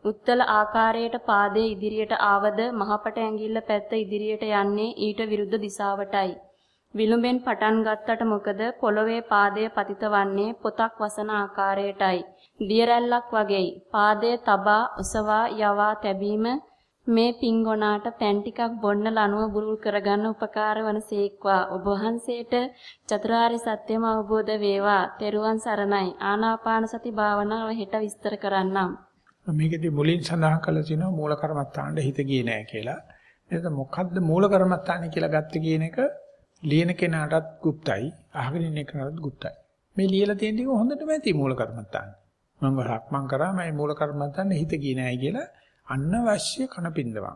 උත්තල ආකාරයට පාදයේ ඉදිරියට ආවද මහපට ඇඟිල්ල පැත්ත ඉදිරියට යන්නේ ඊට විරුද්ධ දිශාවටයි. විලුඹෙන් පටන් ගත්තට මොකද පොළවේ පාදය පතිත වන්නේ පොතක් වසන ආකාරයටයි. දියරැල්ලක් වගේයි. පාදයේ තබා ඔසවා යවා තැබීම මේ පිංගොනාට පෑන් ටිකක් බොන්න ලනුව බුරුල් කරගන්න උපකාර වනසේක්වා. ඔබ වහන්සේට චතුරාර්ය සත්‍යම අවබෝධ වේවා. ත්වන් සරණයි. ආනාපාන සති භාවනාව හෙට විස්තර කරන්නම්. මේකෙදි මුලින් සඳහන් කළ තිනවා මූල කර්මත්තාණ්ඩ හිත ගියේ නෑ කියලා. එතකොට මොකද්ද මූල කර්මත්තාණ්ඩ කියලා ගත්ත කියන එක ලියන කෙනාටත් গুপ্তයි, අහගෙන ඉන්න කෙනාටත් গুপ্তයි. මේ ලියලා තියෙන ටික හොඳටම ඇති මූල කර්මත්තාණ්ඩ. මම වරක්මන් කරා මම මූල කර්මත්තානේ හිත ගියේ නෑ කියලා අනවශ්‍ය කනපින්දවක්.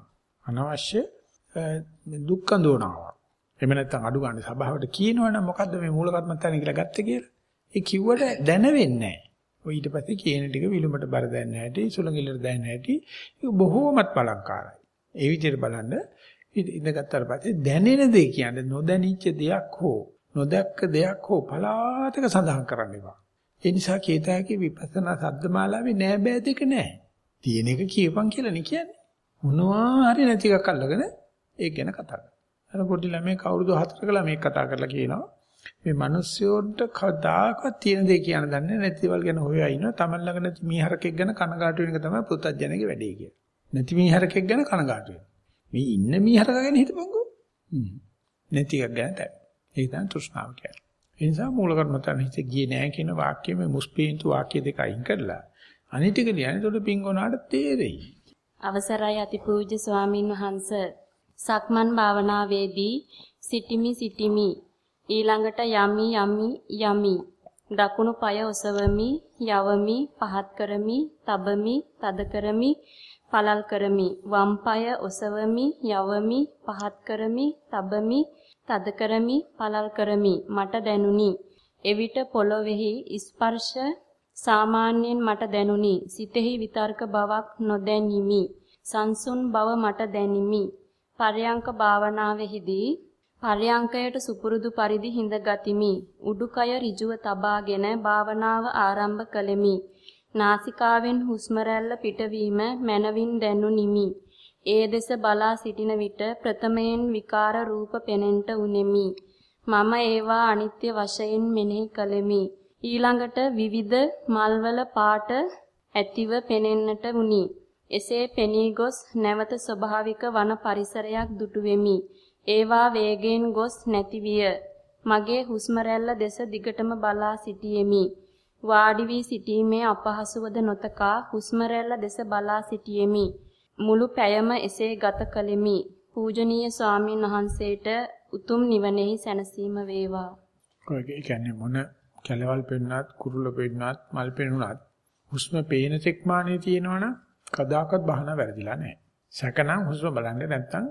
අනවශ්‍ය දුක්ඛ දෝනාවක්. එහෙම නැත්නම් අඩු ගන්න සභාවට කියනවනම් මොකද්ද මේ මූල කර්මත්තානේ කියලා ගත්තේ කියලා. ඒ කිව්වට දැනෙන්නේ නෑ. ඔය ඊට පස්සේ කියන ටික විලුඹට බර දැනන හැටි, සුළඟිල්ලට දැනන හැටි බොහෝමත් බලංකාරයි. ඒ විදිහට බලන්න ඉඳගත්තට පස්සේ දැනෙන දේ කියන්නේ නොදැනිච්ච දෙයක් හෝ නොදැක්ක දෙයක් හෝ පලාතක සඳහන් කරන්න එපා. ඒ නිසා කේතයගේ විපස්සනා සද්දමාලාවේ නෑ බෑ දෙක නෑ. තියෙන එක කියපන් කියලා නේ කියන්නේ. මොනවා හරි නැති එකක් අල්ලගෙන ඒක ගැන කතා කරනවා. අර පොඩි ළමයි කවුරුද හතරක ළමයි කතා කරලා කියනවා මේ මිනිස්සුන්ට කවදාකවත් තියෙන දේ කියන දන්නේ නැති දේවල් ගැන හොයලා ඉන්නවා. Taman ළඟ නැති මීහරකෙක් ගැන කනගාටු වෙන එක තමයි පුත්තජනගේ වැඩේ කියලා. නැති මීහරකෙක් ගැන කනගාටු වෙනවා. මේ ඉන්න මීහරක ගැන හිතපන්කෝ. නැති එකක් ගැන තමයි. ඒක තමයි තෘෂ්ණාව කියන්නේ. ඒ නිසා මූල කර්මතන හිත ගියේ නෑ කියන වාක්‍යෙ මේ මුස්පීන්තු වාක්‍ය දෙක අයින් කරලා අනිතික ලියන්නේ උඩ පිංගොනාට තේරෙයි. අවසරයි අතිපූජ්‍ය ස්වාමින් වහන්සේ. සක්මන් භාවනාවේදී සිටිමි සිටිමි. ඊළඟට යමි යමි යමි. දකුණු පාය ඔසවමි යවමි පහත් කරමි තබමි තද කරමි පළල් කරමි. වම් පාය ඔසවමි යවමි පහත් කරමි තබමි තද කරමි පළල් කරමි මට දැනුනි. එවිට පොළොවේහි ස්පර්ශ සාමාන්‍යයෙන් මට දැනුනි. සිතෙහි විතර්ක බවක් නොදැනිමි. සංසුන් බව මට දැනිමි. පරයන්ක භාවනාවේදී පරයන්කයට සුපුරුදු පරිදි හිඳ ගතිමි. උඩුකය ඍජුව තබාගෙන භාවනාව ආරම්භ කළෙමි. නාසිකාවෙන් හුස්ම රැල්ල පිටවීම මනවින් දැනුනිමි. ඒ දෙස බලා සිටින විට ප්‍රථමයෙන් විකාර රූප පෙනෙන්නට උනේමි. මම ඒවා අනිත්‍ය වශයෙන් මෙනෙහි කළෙමි. ඊළඟට විවිධ මල්වල පාට ඇතිව පෙනෙන්නට වුනි. එසේ පෙනී ගොස් නැවත ස්වභාවික වන පරිසරයක් දුටු වෙමි. ඒවා වේගයෙන් ගොස් නැති විය. මගේ හුස්ම රැල්ල දෙස දිගටම බලා සිටියෙමි. වාඩි වී සිටීමේ අපහසුවද නොතකා හුස්ම දෙස බලා සිටියෙමි. මුළු පැයම එසේ ගත කළෙමි. පූජනීය ස්වාමීන් වහන්සේට උතුම් නිවනෙහි සැනසීම වේවා. ඔය කියන්නේ මොන කැලවල් පෙන්නත් කුරුල්ල පෙන්නත් මල් පෙන්නුනත් හුස්ම පේන තෙක්මානේ තියෙනවනම් කදාකත් බහන වැරදිලා නැහැ. සැකනම් හුස්ම බලන්න නැත්තම්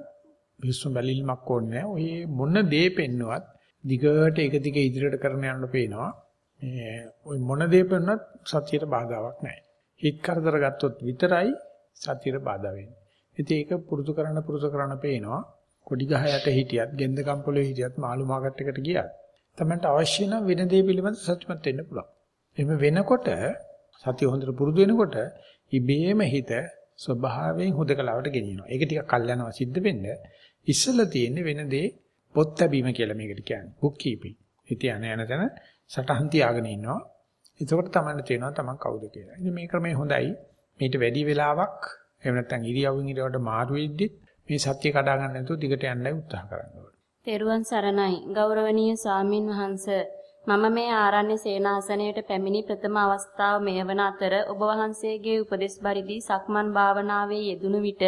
හුස්ම බැලිල්මක් ඕනේ නැහැ. ඔය මොන දේ පෙන්නුවත් දිගට එක දිග ඉදිරියට කරන යන්න පේනවා. මේ ওই මොන දේ පෙන්නත් සතියට බාධාවක් නැහැ. හිත කරදර ගත්තොත් විතරයි සතියට බාධා වෙන්නේ. ඉතින් ඒක පුරුදු කරන්න පුරුදු කරන්න පේනවා. කොඩි ගහ යට හිටියත්, ගෙන්ද කම්පලේ හිටියත්, මාළු මාකට් එකට ගියත් තමන්ට අවශ්‍ය නම් වෙන දේ පිළිබඳ සතුටුමත් වෙන්න පුළුවන්. එහෙම වෙනකොට සතිය හොඳට පුරුදු වෙනකොට ඉබේම හිත ස්වභාවයෙන් හුදකලාවට ගෙනියනවා. ඒක ටිකක් කල් යනවා සිද්ධ වෙන්න. ඉස්සලා තියෙන්නේ වෙන දේ පොත් ලැබීම කියලා මේකට කියන්නේ. Book keeping. ඉතින් යන යන තැන සටහන් තියාගෙන ඉන්නවා. එතකොට තමයි තේරෙනවා තමන් කවුද කියලා. ඉතින් මේ ක්‍රමය හොඳයි. මේට වැඩි වෙලාවක් එහෙම නැත්නම් ඉරියව්වෙන් ඉරියව්වට මාරු වෙද්දිත් මේ සත්‍ය කඩා ගන්න නැතුව දිගට යන්නයි උත්සාහ කරන්න ඕනේ. තෙරුවන් සරණයි ගෞරවනීය ස්වාමින් වහන්සේ මම මේ ආරණ්‍ය සේනාසනයට පැමිණි ප්‍රථම අවස්ථාව මෙයවන අතර ඔබ වහන්සේගේ උපදෙස් පරිදි සක්මන් භාවනාවේ යෙදුණු විට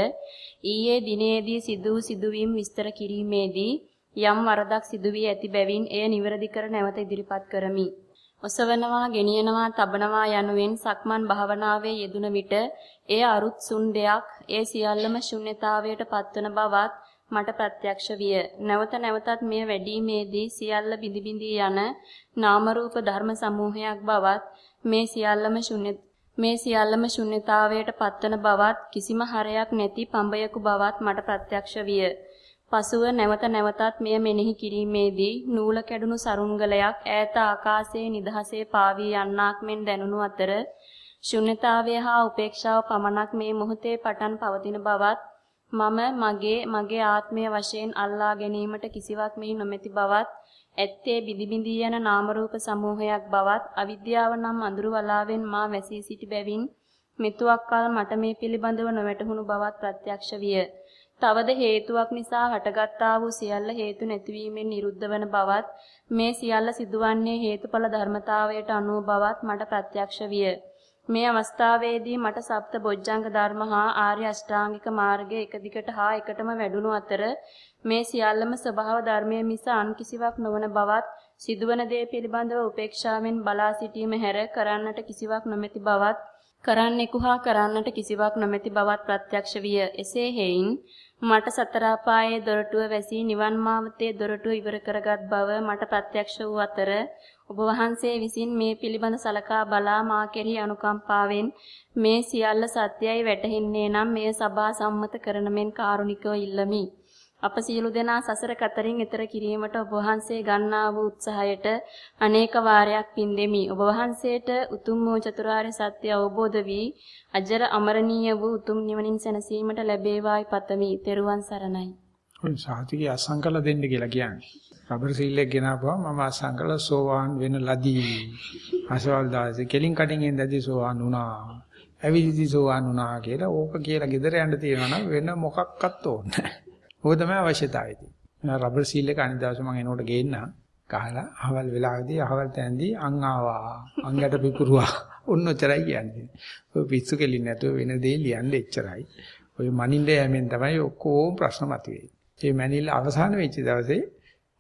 ඊයේ දිනේදී සිදු සිදුවීම් විස්තර කිරීමේදී යම් වරදක් සිදු වී ඇති බැවින් එය නිවැරදි කර නැවත ඉදිරිපත් කරමි. ඔසවනවා, ගෙනියනවා, තබනවා යනුවෙන් සක්මන් භාවනාවේ යෙදුන විට එය අරුත් සුන් දෙයක්, ඒ සියල්ලම ශුන්්‍යතාවයට පත්වන බවත් මට ප්‍රත්‍යක්ෂ විය. නැවත නැවතත් මෙය වැඩිීමේදී සියල්ල බිඳි බිඳි යන නාම රූප ධර්ම සමූහයක් බවත් මේ සියල්ලම ශුන්‍ය මේ සියල්ලම ශුන්්‍යතාවයට පත්වන බවත් කිසිම හරයක් නැති පඹයකු බවත් මට ප්‍රත්‍යක්ෂ විය. පසුව නැවත නැවතත් මෙය මෙනෙහි කිරීමේදී නූල කැඩුණු සරුංගලයක් ඈත ආකාශයේ නිදහසේ පාවී යන්නක් මෙන් දැනුණු අතර ශුන්්‍යතාවය හා උපේක්ෂාව පමණක් මේ මොහොතේ පටන් පවතින බවත් මම මගේ මගේ ආත්මය වශයෙන් අල්ලා ගැනීමට කිසිවක් මෙහි නොමැති බවත් ඇත්තේ බිදි බිඳී යන නාම රූප සමූහයක් බවත් අවිද්‍යාව නම් අඳුරු වලාවෙන් මා වැසී සිටි බැවින් මෙතුවක්කල් මට මේ පිළිබඳව නොවැටහුණු බවත් ප්‍රත්‍යක්ෂ විය. තවද හේතුවක් නිසා හටගත්තා වූ සියල්ල හේතු නැතිවීමෙන් නිරුද්ධ වන බවත් මේ සියල්ල සිදුවන්නේ හේතුඵල ධර්මතාවයට අනුව බවත් මට ප්‍රත්‍යක්ෂ විය. මේ අවස්ථාවේදී මට සප්ත බොජ්ජංග ධර්ම හා ආර්ය අෂ්ටාංගික මාර්ගය එක දිගට හා එකටම වැඩුණු අතර මේ සියල්ලම ස්වභාව ධර්මයේ මිස අන් කිසිවක් නොවන බවත් සිදුවන දේ පිළිබඳව උපේක්ෂාවෙන් බලා සිටීම හැර කරන්නට කිසිවක් නොමැති බවත් කරන්නෙකු හා කරන්නට කිසිවක් නොමැති බවත් ප්‍රත්‍යක්ෂ විය. එසේ හේයින් මට සතර අපායේ දොරටුව වැසී නිවන් මාවතේ දොරටුව ඉවර කරගත් බව මට ප්‍රත්‍යක්ෂ වූ අතර ඔබ වහන්සේ විසින් මේ පිළිබඳ සලකා බලා මා කෙරෙහි අනුකම්පාවෙන් මේ සියල්ල සත්‍යයි වැටහෙන්නේ නම් මෙය සභා සම්මත කරන මෙන් කාරුණිකව ඉල්ලමි. අප සියලු දෙනා සසර කතරින් එතර කිරීමට ඔබ වහන්සේ ගන්නා වූ උත්සාහයට අනේක වාරයක් පින් දෙමි. ඔබ වහන්සේට උතුම් වූ චතුරාර්ය සත්‍ය අවබෝධ වී අජර අමරණීය වූ උතුම් නිවනින් සැනසීමට ලැබේවායි පතමි. තෙරුවන් සරණයි. ඔය සාතිකේ අසංකල දෙන්න කියලා කියන්නේ. රබර් සීල්යක් ගෙනාපුවා මම අසංකල සෝවාන් වෙන ලදී. අසවල් දාසේ කෙලින් කටින් එන්දදී සෝවාන් වුණා. ඇවිදිදි සෝවාන් වුණා කියලා ඕක කියලා ගෙදර යන්න තියෙනවා නම් වෙන මොකක්වත් ඕනේ නැහැ. ඕක තමයි අවශ්‍යතාවය තියෙන්නේ. රබර් සීල් එක අනිත් දවසේ මම එනකොට ගේන්න ගහලා අහවල් වෙලාවේදී අහවල් තැන්දී අං ආවා. අංගට පිපුරුවා. ඔන්න ඔච්චරයි කියන්නේ. ඔය පිස්සු කෙලින් නැතුව වෙන දේ ලියන්න එච්චරයි. ඔය මනින්ද යෑමෙන් තමයි ඔක්කොම ප්‍රශ්න මතුවේ. මේ මැනිල්ල අවසාන වෙච්ච දවසේ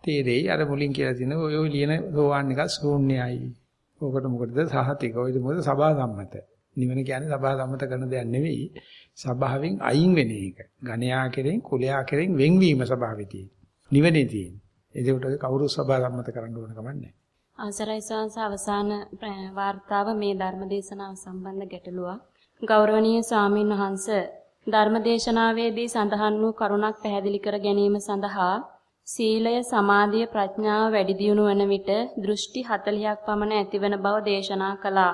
තේරෙයි අර මුලින් කියලා තියෙන ඔය ඔය ලියන සෝවාන් එක ශූන්‍යයි. ඕකට මොකටද සහතික. ඔයද මොකද සබා සම්මත. නිවන කියන්නේ සබා සම්මත කරන දෙයක් නෙවෙයි. ස්වභාවයෙන් අයින් වෙන එක. ඝණයා කෙරෙන් කුලයා කෙරෙන් වෙන්වීම ස්වභාවිතී. නිවනේ තියෙන. ඒකට කවුරු ස්වභාව සම්මත කරන්න ඕන කමක් නැහැ. අවසරයි ස්වාමීන් අවසාන වාර්තාව මේ ධර්මදේශනාව සම්බන්ධ ගැටලුවක්. ගෞරවනීය ස්වාමින් වහන්සේ ධර්මදේශනාවේදී සඳහන් වූ කරුණක් පැහැදිලි කර ගැනීම සඳහා සීලය සමාධිය ප්‍රඥාව වැඩි දියුණු වන විට දෘෂ්ටි 40ක් පමණ ඇතිවන බව දේශනා කළා.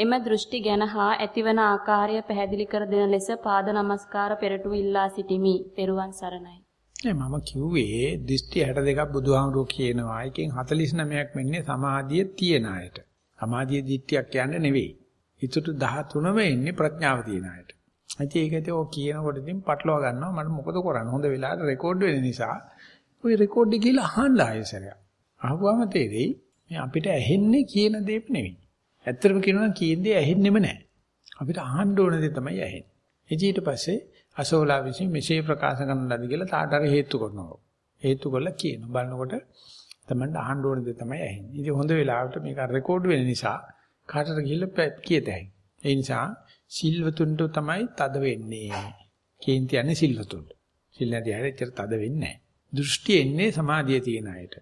එම දෘෂ්ටි ගැන හා ඇතිවන ආකාරය පැහැදිලි කර දෙන ලෙස පාද නමස්කාර පෙරටුව ඉල්ලා සිටිමි. පෙරුවන් සරණයි. නෑ මම කිව්වේ දෘෂ්ටි 62ක් බුදුහාමුදුරුවෝ කියනවා. එකෙන් 49ක් වෙන්නේ සමාධිය තියෙන අයට. සමාධිය දිට්ඨියක් කියන්නේ නෙවෙයි. ඊටු 13ම එන්නේ ප්‍රඥාව තියෙන අයට. ඉතින් ඒකද ඔය කියනකොට ඉතින් පටලවා ගන්නවා මට මොකද කරන්නේ හොඳ වෙලාවට රෙකෝඩ් වෙන නිසා ওই රෙකෝඩ් එක ගිහලා අහන්න ආයෙසරයක්. අහුවම තේරෙයි මේ අපිට ඇහෙන්නේ කියන දේ නෙවෙයි. ඇත්තටම කියනවා නම් කීයේදී ඇහෙන්නෙම නැහැ. අපිට අහන්න ඕන දේ තමයි ඇහෙන්නේ. ඊට පස්සේ අසෝලා විසින් මෙසේ ප්‍රකාශ කරන ලද කියලා තාටර හේතු කරනවා. හේතු කරලා කියන බලනකොට තමයි අහන්න ඕන දේ තමයි ඇහෙන්නේ. ඉතින් හොඳ වෙලාවට මේක රෙකෝඩ් වෙන නිසා කාටට ගිහිල්ලා කියතයි. ඒ නිසා සිල්වතුන්ට තමයි තද වෙන්නේ. කේන්ති යන්නේ සිල්වතුන්ට. සිල් නැති අයට එච්චර තද වෙන්නේ නැහැ. දෘෂ්ටි එන්නේ සමාධිය තියෙන අයට.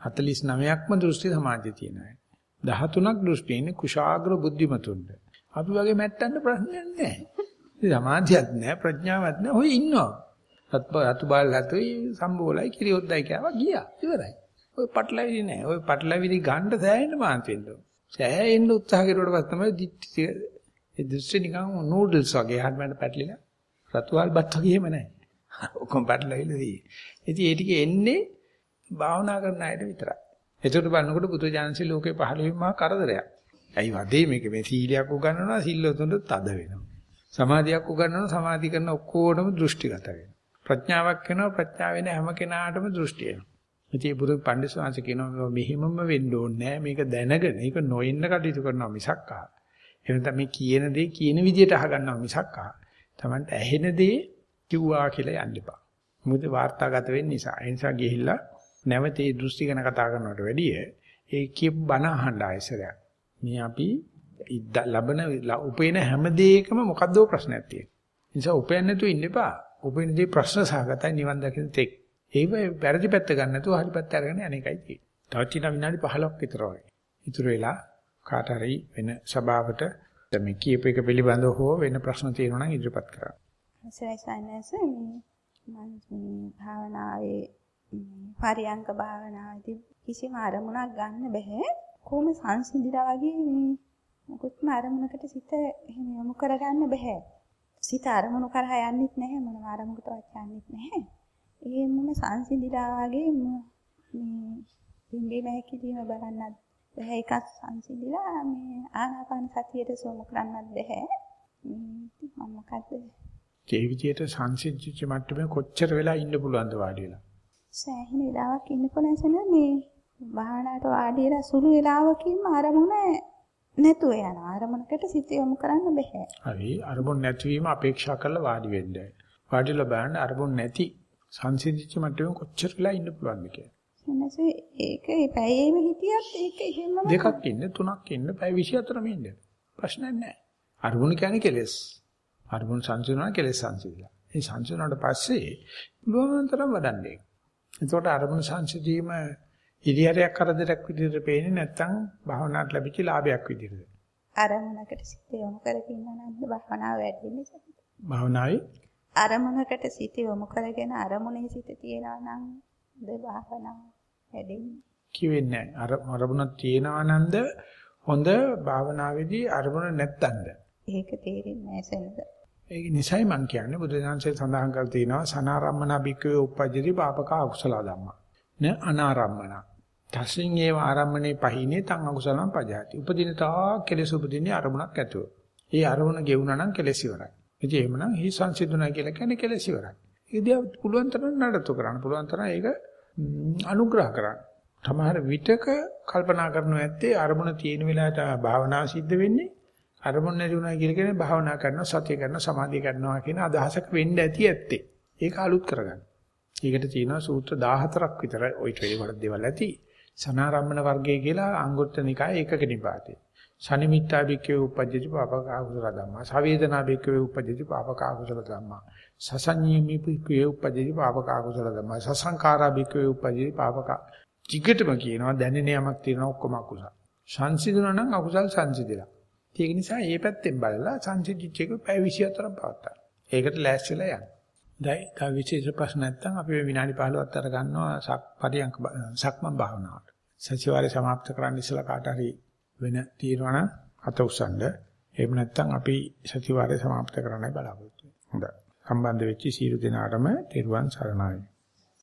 49ක්ම දෘෂ්ටි සමාධිය තියෙන අයට. 13ක් දෘෂ්ටි ඉන්නේ කුශාග්‍ර බුද්ධිමතුන්ට. අපි වගේ මැට්ටන්න ප්‍රශ්නයක් නැහැ. සමාධියක් නැහැ ප්‍රඥාවක් නැහැ. ඔය ඉන්නවා. අත් අතු බාල් හතුයි සම්බෝලයි කිරියොද්දයි කියවා ගියා. ඉවරයි. ඔය පටලැවිලි නැහැ. ඔය පටලැවිලි ගන්න සෑහෙන්න මාන්ති වෙන්න ඕන. සෑහෙන්න උත්සාහ කරුවට පස්සේ තමයි දිට්ඨි ඒ දෘෂ්ටි නිකන් නූඩල්ස් වගේ හත් මට පැටලිලා රතුවල් බත් වගේ එහෙම නැහැ. ඔක්කොම පැටලවිලදී. ඉතින් ඒ ටික එන්නේ භාවනා කරන අයට විතරයි. එතකොට බලනකොට බුදුජානසී ලෝකේ පහළ වීම මහා කරදරයක්. ඇයි වදේ මේක මේ සීලයක් උගන්වනවා සිල්ලොතුන්ට තද වෙනවා. සමාධියක් උගන්වනවා සමාධි කරන ඔක්කොටම දෘෂ්ටිගත වෙනවා. ප්‍රඥාවක් වෙනවා ප්‍රඥාව වෙන හැම කෙනාටම දෘෂ්ටි එනවා. ඉතින් බුදු පඬිස්සවාංශ කියනවා මෙහෙමම වෙන්න ඕනේ මේක දැනගෙන ඒක නොඉන්න කටයුතු කරනවා මිසක් ආ. එහෙනම් මේ කියන දේ කියන විදිහට අහගන්නවා මිසක් ආ. Tamanට ඇහෙන දේ කිව්වා කියලා යන්න එපා. මොකද වාර්තාගත වෙන්න නිසා. ඒ නිසා ගිහිල්ලා නැවත ඒ දෘෂ්ටි ගැන කතා කරනවට වැඩිය ඒ කියප බණ අහන්න ආයසරයක්. මේ අපි ලබන උපේන හැම දෙයකම මොකද්දෝ ප්‍රශ්නයක් තියෙනවා. ඒ නිසා උපයන්න නැතුව ඉන්න එපා. උපේන දේ ප්‍රශ්න සහගතයි නිවන් දකින්න තෙක්. ඒව වැරදි පැත්ත ගන්න නැතුව හරි පැත්ත අරගෙන අනේකයි තියෙන්නේ. තවත් චින විනාඩි 15ක් විතර වගේ. ඉතුරු වෙලා කාට හරි වෙන සභාවට දැන් මේ කීප එක පිළිබඳව හෝ වෙන ප්‍රශ්න තියෙනවා නම් ඉදිරිපත් කරන්න. අවසරයි සයනස මම මේ භාවනාවේ පරියංක භාවනාවේදී කිසිම අරමුණක් ගන්න බෑ. කොහොම සංසිඳිලා වගේ මේ මොකොත්ම අරමුණකට සිත එහෙම යොමු කරගන්න බෑ. සිත අරමුණු කරා යන්නෙත් නැහැ මොනම අරමුණකටවත් යන්නෙත් නැහැ. එහෙමම සංසිඳිලා වගේ මේ පිම්බි මහකිරීම බලන්නත් බෑ එකක් සංසිඳිලා මේ ආනාපාන සතියට සෝම කරන්නත් බෑ. මම මොකද්ද? ඒ විදිහට සංසිද්ධිච්ච මට්ටමේ කොච්චර වෙලා ඉන්න පුළුවන්ද වාඩි වෙලා? සෑහෙන වෙලාවක් ඉන්න පුළුවන් මේ භාවනාවට වාඩි වෙලා සුළු වෙලාවකින්ම අරමුණ නැතුව යනවා. අරමුණකට සිත යොමු කරන්න බෑ. හරි අරමුණ නැතිවීම අපේක්ෂා කරලා වාඩි වෙන්න. වාඩිලා බලන්න අරමුණ නැති සංසිද්ධිච්ච මට්ටමේ කොච්චර වෙලා ඉන්න පුළුවන්ද කියලා. එනසේ ඒක ඒ පැයෙම හිටියත් ඒක එහෙමම දෙකක් ඉන්න තුනක් ඉන්න පැය 24ම ඉන්න. ප්‍රශ්නයක් නැහැ. අරමුණ කියන්නේ කෙලෙස්. අරමුණ සංසිඳනවා කෙලෙස් සංසිඳලා. මේ සංසිඳුණාට පස්සේ පුළුවන් තරම් වඩන්නේ. එතකොට අරමුණ සංසිඳීම ඉරියරයක් කරදරයක් විදිහට පේන්නේ නැත්නම් භාවනාවට ලැබිච්ච ලාභයක් විදිහට. අරමුණකට සිත යොමු කරගෙන ඉන්නවනම් භාවනාව වැඩින්නේ භාවනාවේ අරමුණකට සිත යොමු කරගෙන අරමුණේ සිත තියනවා නම් ද භාවනාව වැඩින්නේ. කියෙන්නේ අර අරමුණක් තියනවා නන්ද හොඳ භාවනාවේදී අරමුණ නැත්තන්ද. ඒක තේරෙන්නේ නැහැ සෙනද. ඒක නිසයි මම කියන්නේ බුදු දහමසේ සඳහන් කරලා තියෙනවා සනාරම්මන බික්කවේ උපජ්ජති පාපක අකුසල ධම්මා. න අනාරම්මන. තසින් ඒව ආරම්මනේ පහිනේ තං අකුසලම් පජාති. උපදින තා කෙලෙස උපදින්නේ අරමුණක් ඇතුව. ඒ අරමුණ ගෙවුනා නම් කෙලෙස් ඉවරයි. ඉතින් එහෙමනම් හි සංසිඳුණා කියලා කියන්නේ කෙලෙස් ඉවරයි. ඒ දිහා පුළුවන් තරම් නඩත්තු කරන්න. පුළුවන් තරම් ඒක අනුග්‍රහ කරන්න. සමහර විටක කල්පනා කරනවා ඇත්තේ අරමුණ තියෙන වෙලාවට භාවනා සිද්ධ වෙන්නේ අරමුණ නැති වුණා කියලා කියන්නේ භාවනා කරනවා සතිය කරනවා සමාධිය කරනවා කියන අදහසක වෙන්න ඇති ඇත්තේ. ඒක අලුත් කරගන්න. ඒකට තියෙනවා සූත්‍ර 14ක් විතර ඔයිට වැඩි වඩ දේවල් ඇති. සනාරම්මන වර්ගය කියලා අංගුත්තර නිකාය ඒකක නිපාතේ. සනිමිත්තා බික්කේ උපජ්ජති පාපක අකුසල ධම්මා. සවේදනා බික්කේ උපජ්ජති පාපක අකුසල ධම්මා. සසඤ්ඤීමි බික්කේ උපජ්ජති පාපක අකුසල ධම්මා. සසංකාරා බික්කේ උපජ්ජති පාපක. ටිකටම කියනවා දැනෙන යමක් තියෙනවා ඔක්කොම අකුසල. සංසිඳුණා නම් අකුසල් සංසිඳිලා. ඒක නිසා මේ පැත්තෙන් බලලා සංසිද්ධිච්ච එක පැය 24ක් පවත්තා. ඒකට ලෑස්ති වෙලා යන්න. දැයි තව විශේෂ ප්‍රශ්න නැත්නම් අපි විනාඩි 15ක් අතර ගන්නවා සක් පරියන්ක සක්මන් භාවනාවට. සතිವಾರේ સમાપ્ત කරන්න ඉස්සලා කාට හරි වෙන තීරණ අත උස්සන්න. එහෙම නැත්නම් අපි සතිವಾರේ સમાપ્ત කරන්නයි බලාපොරොත්තු වෙන්නේ. හොඳයි. සම්බන්ධ වෙච්ච සියලු දෙනාටම තෙරුවන් සරණයි.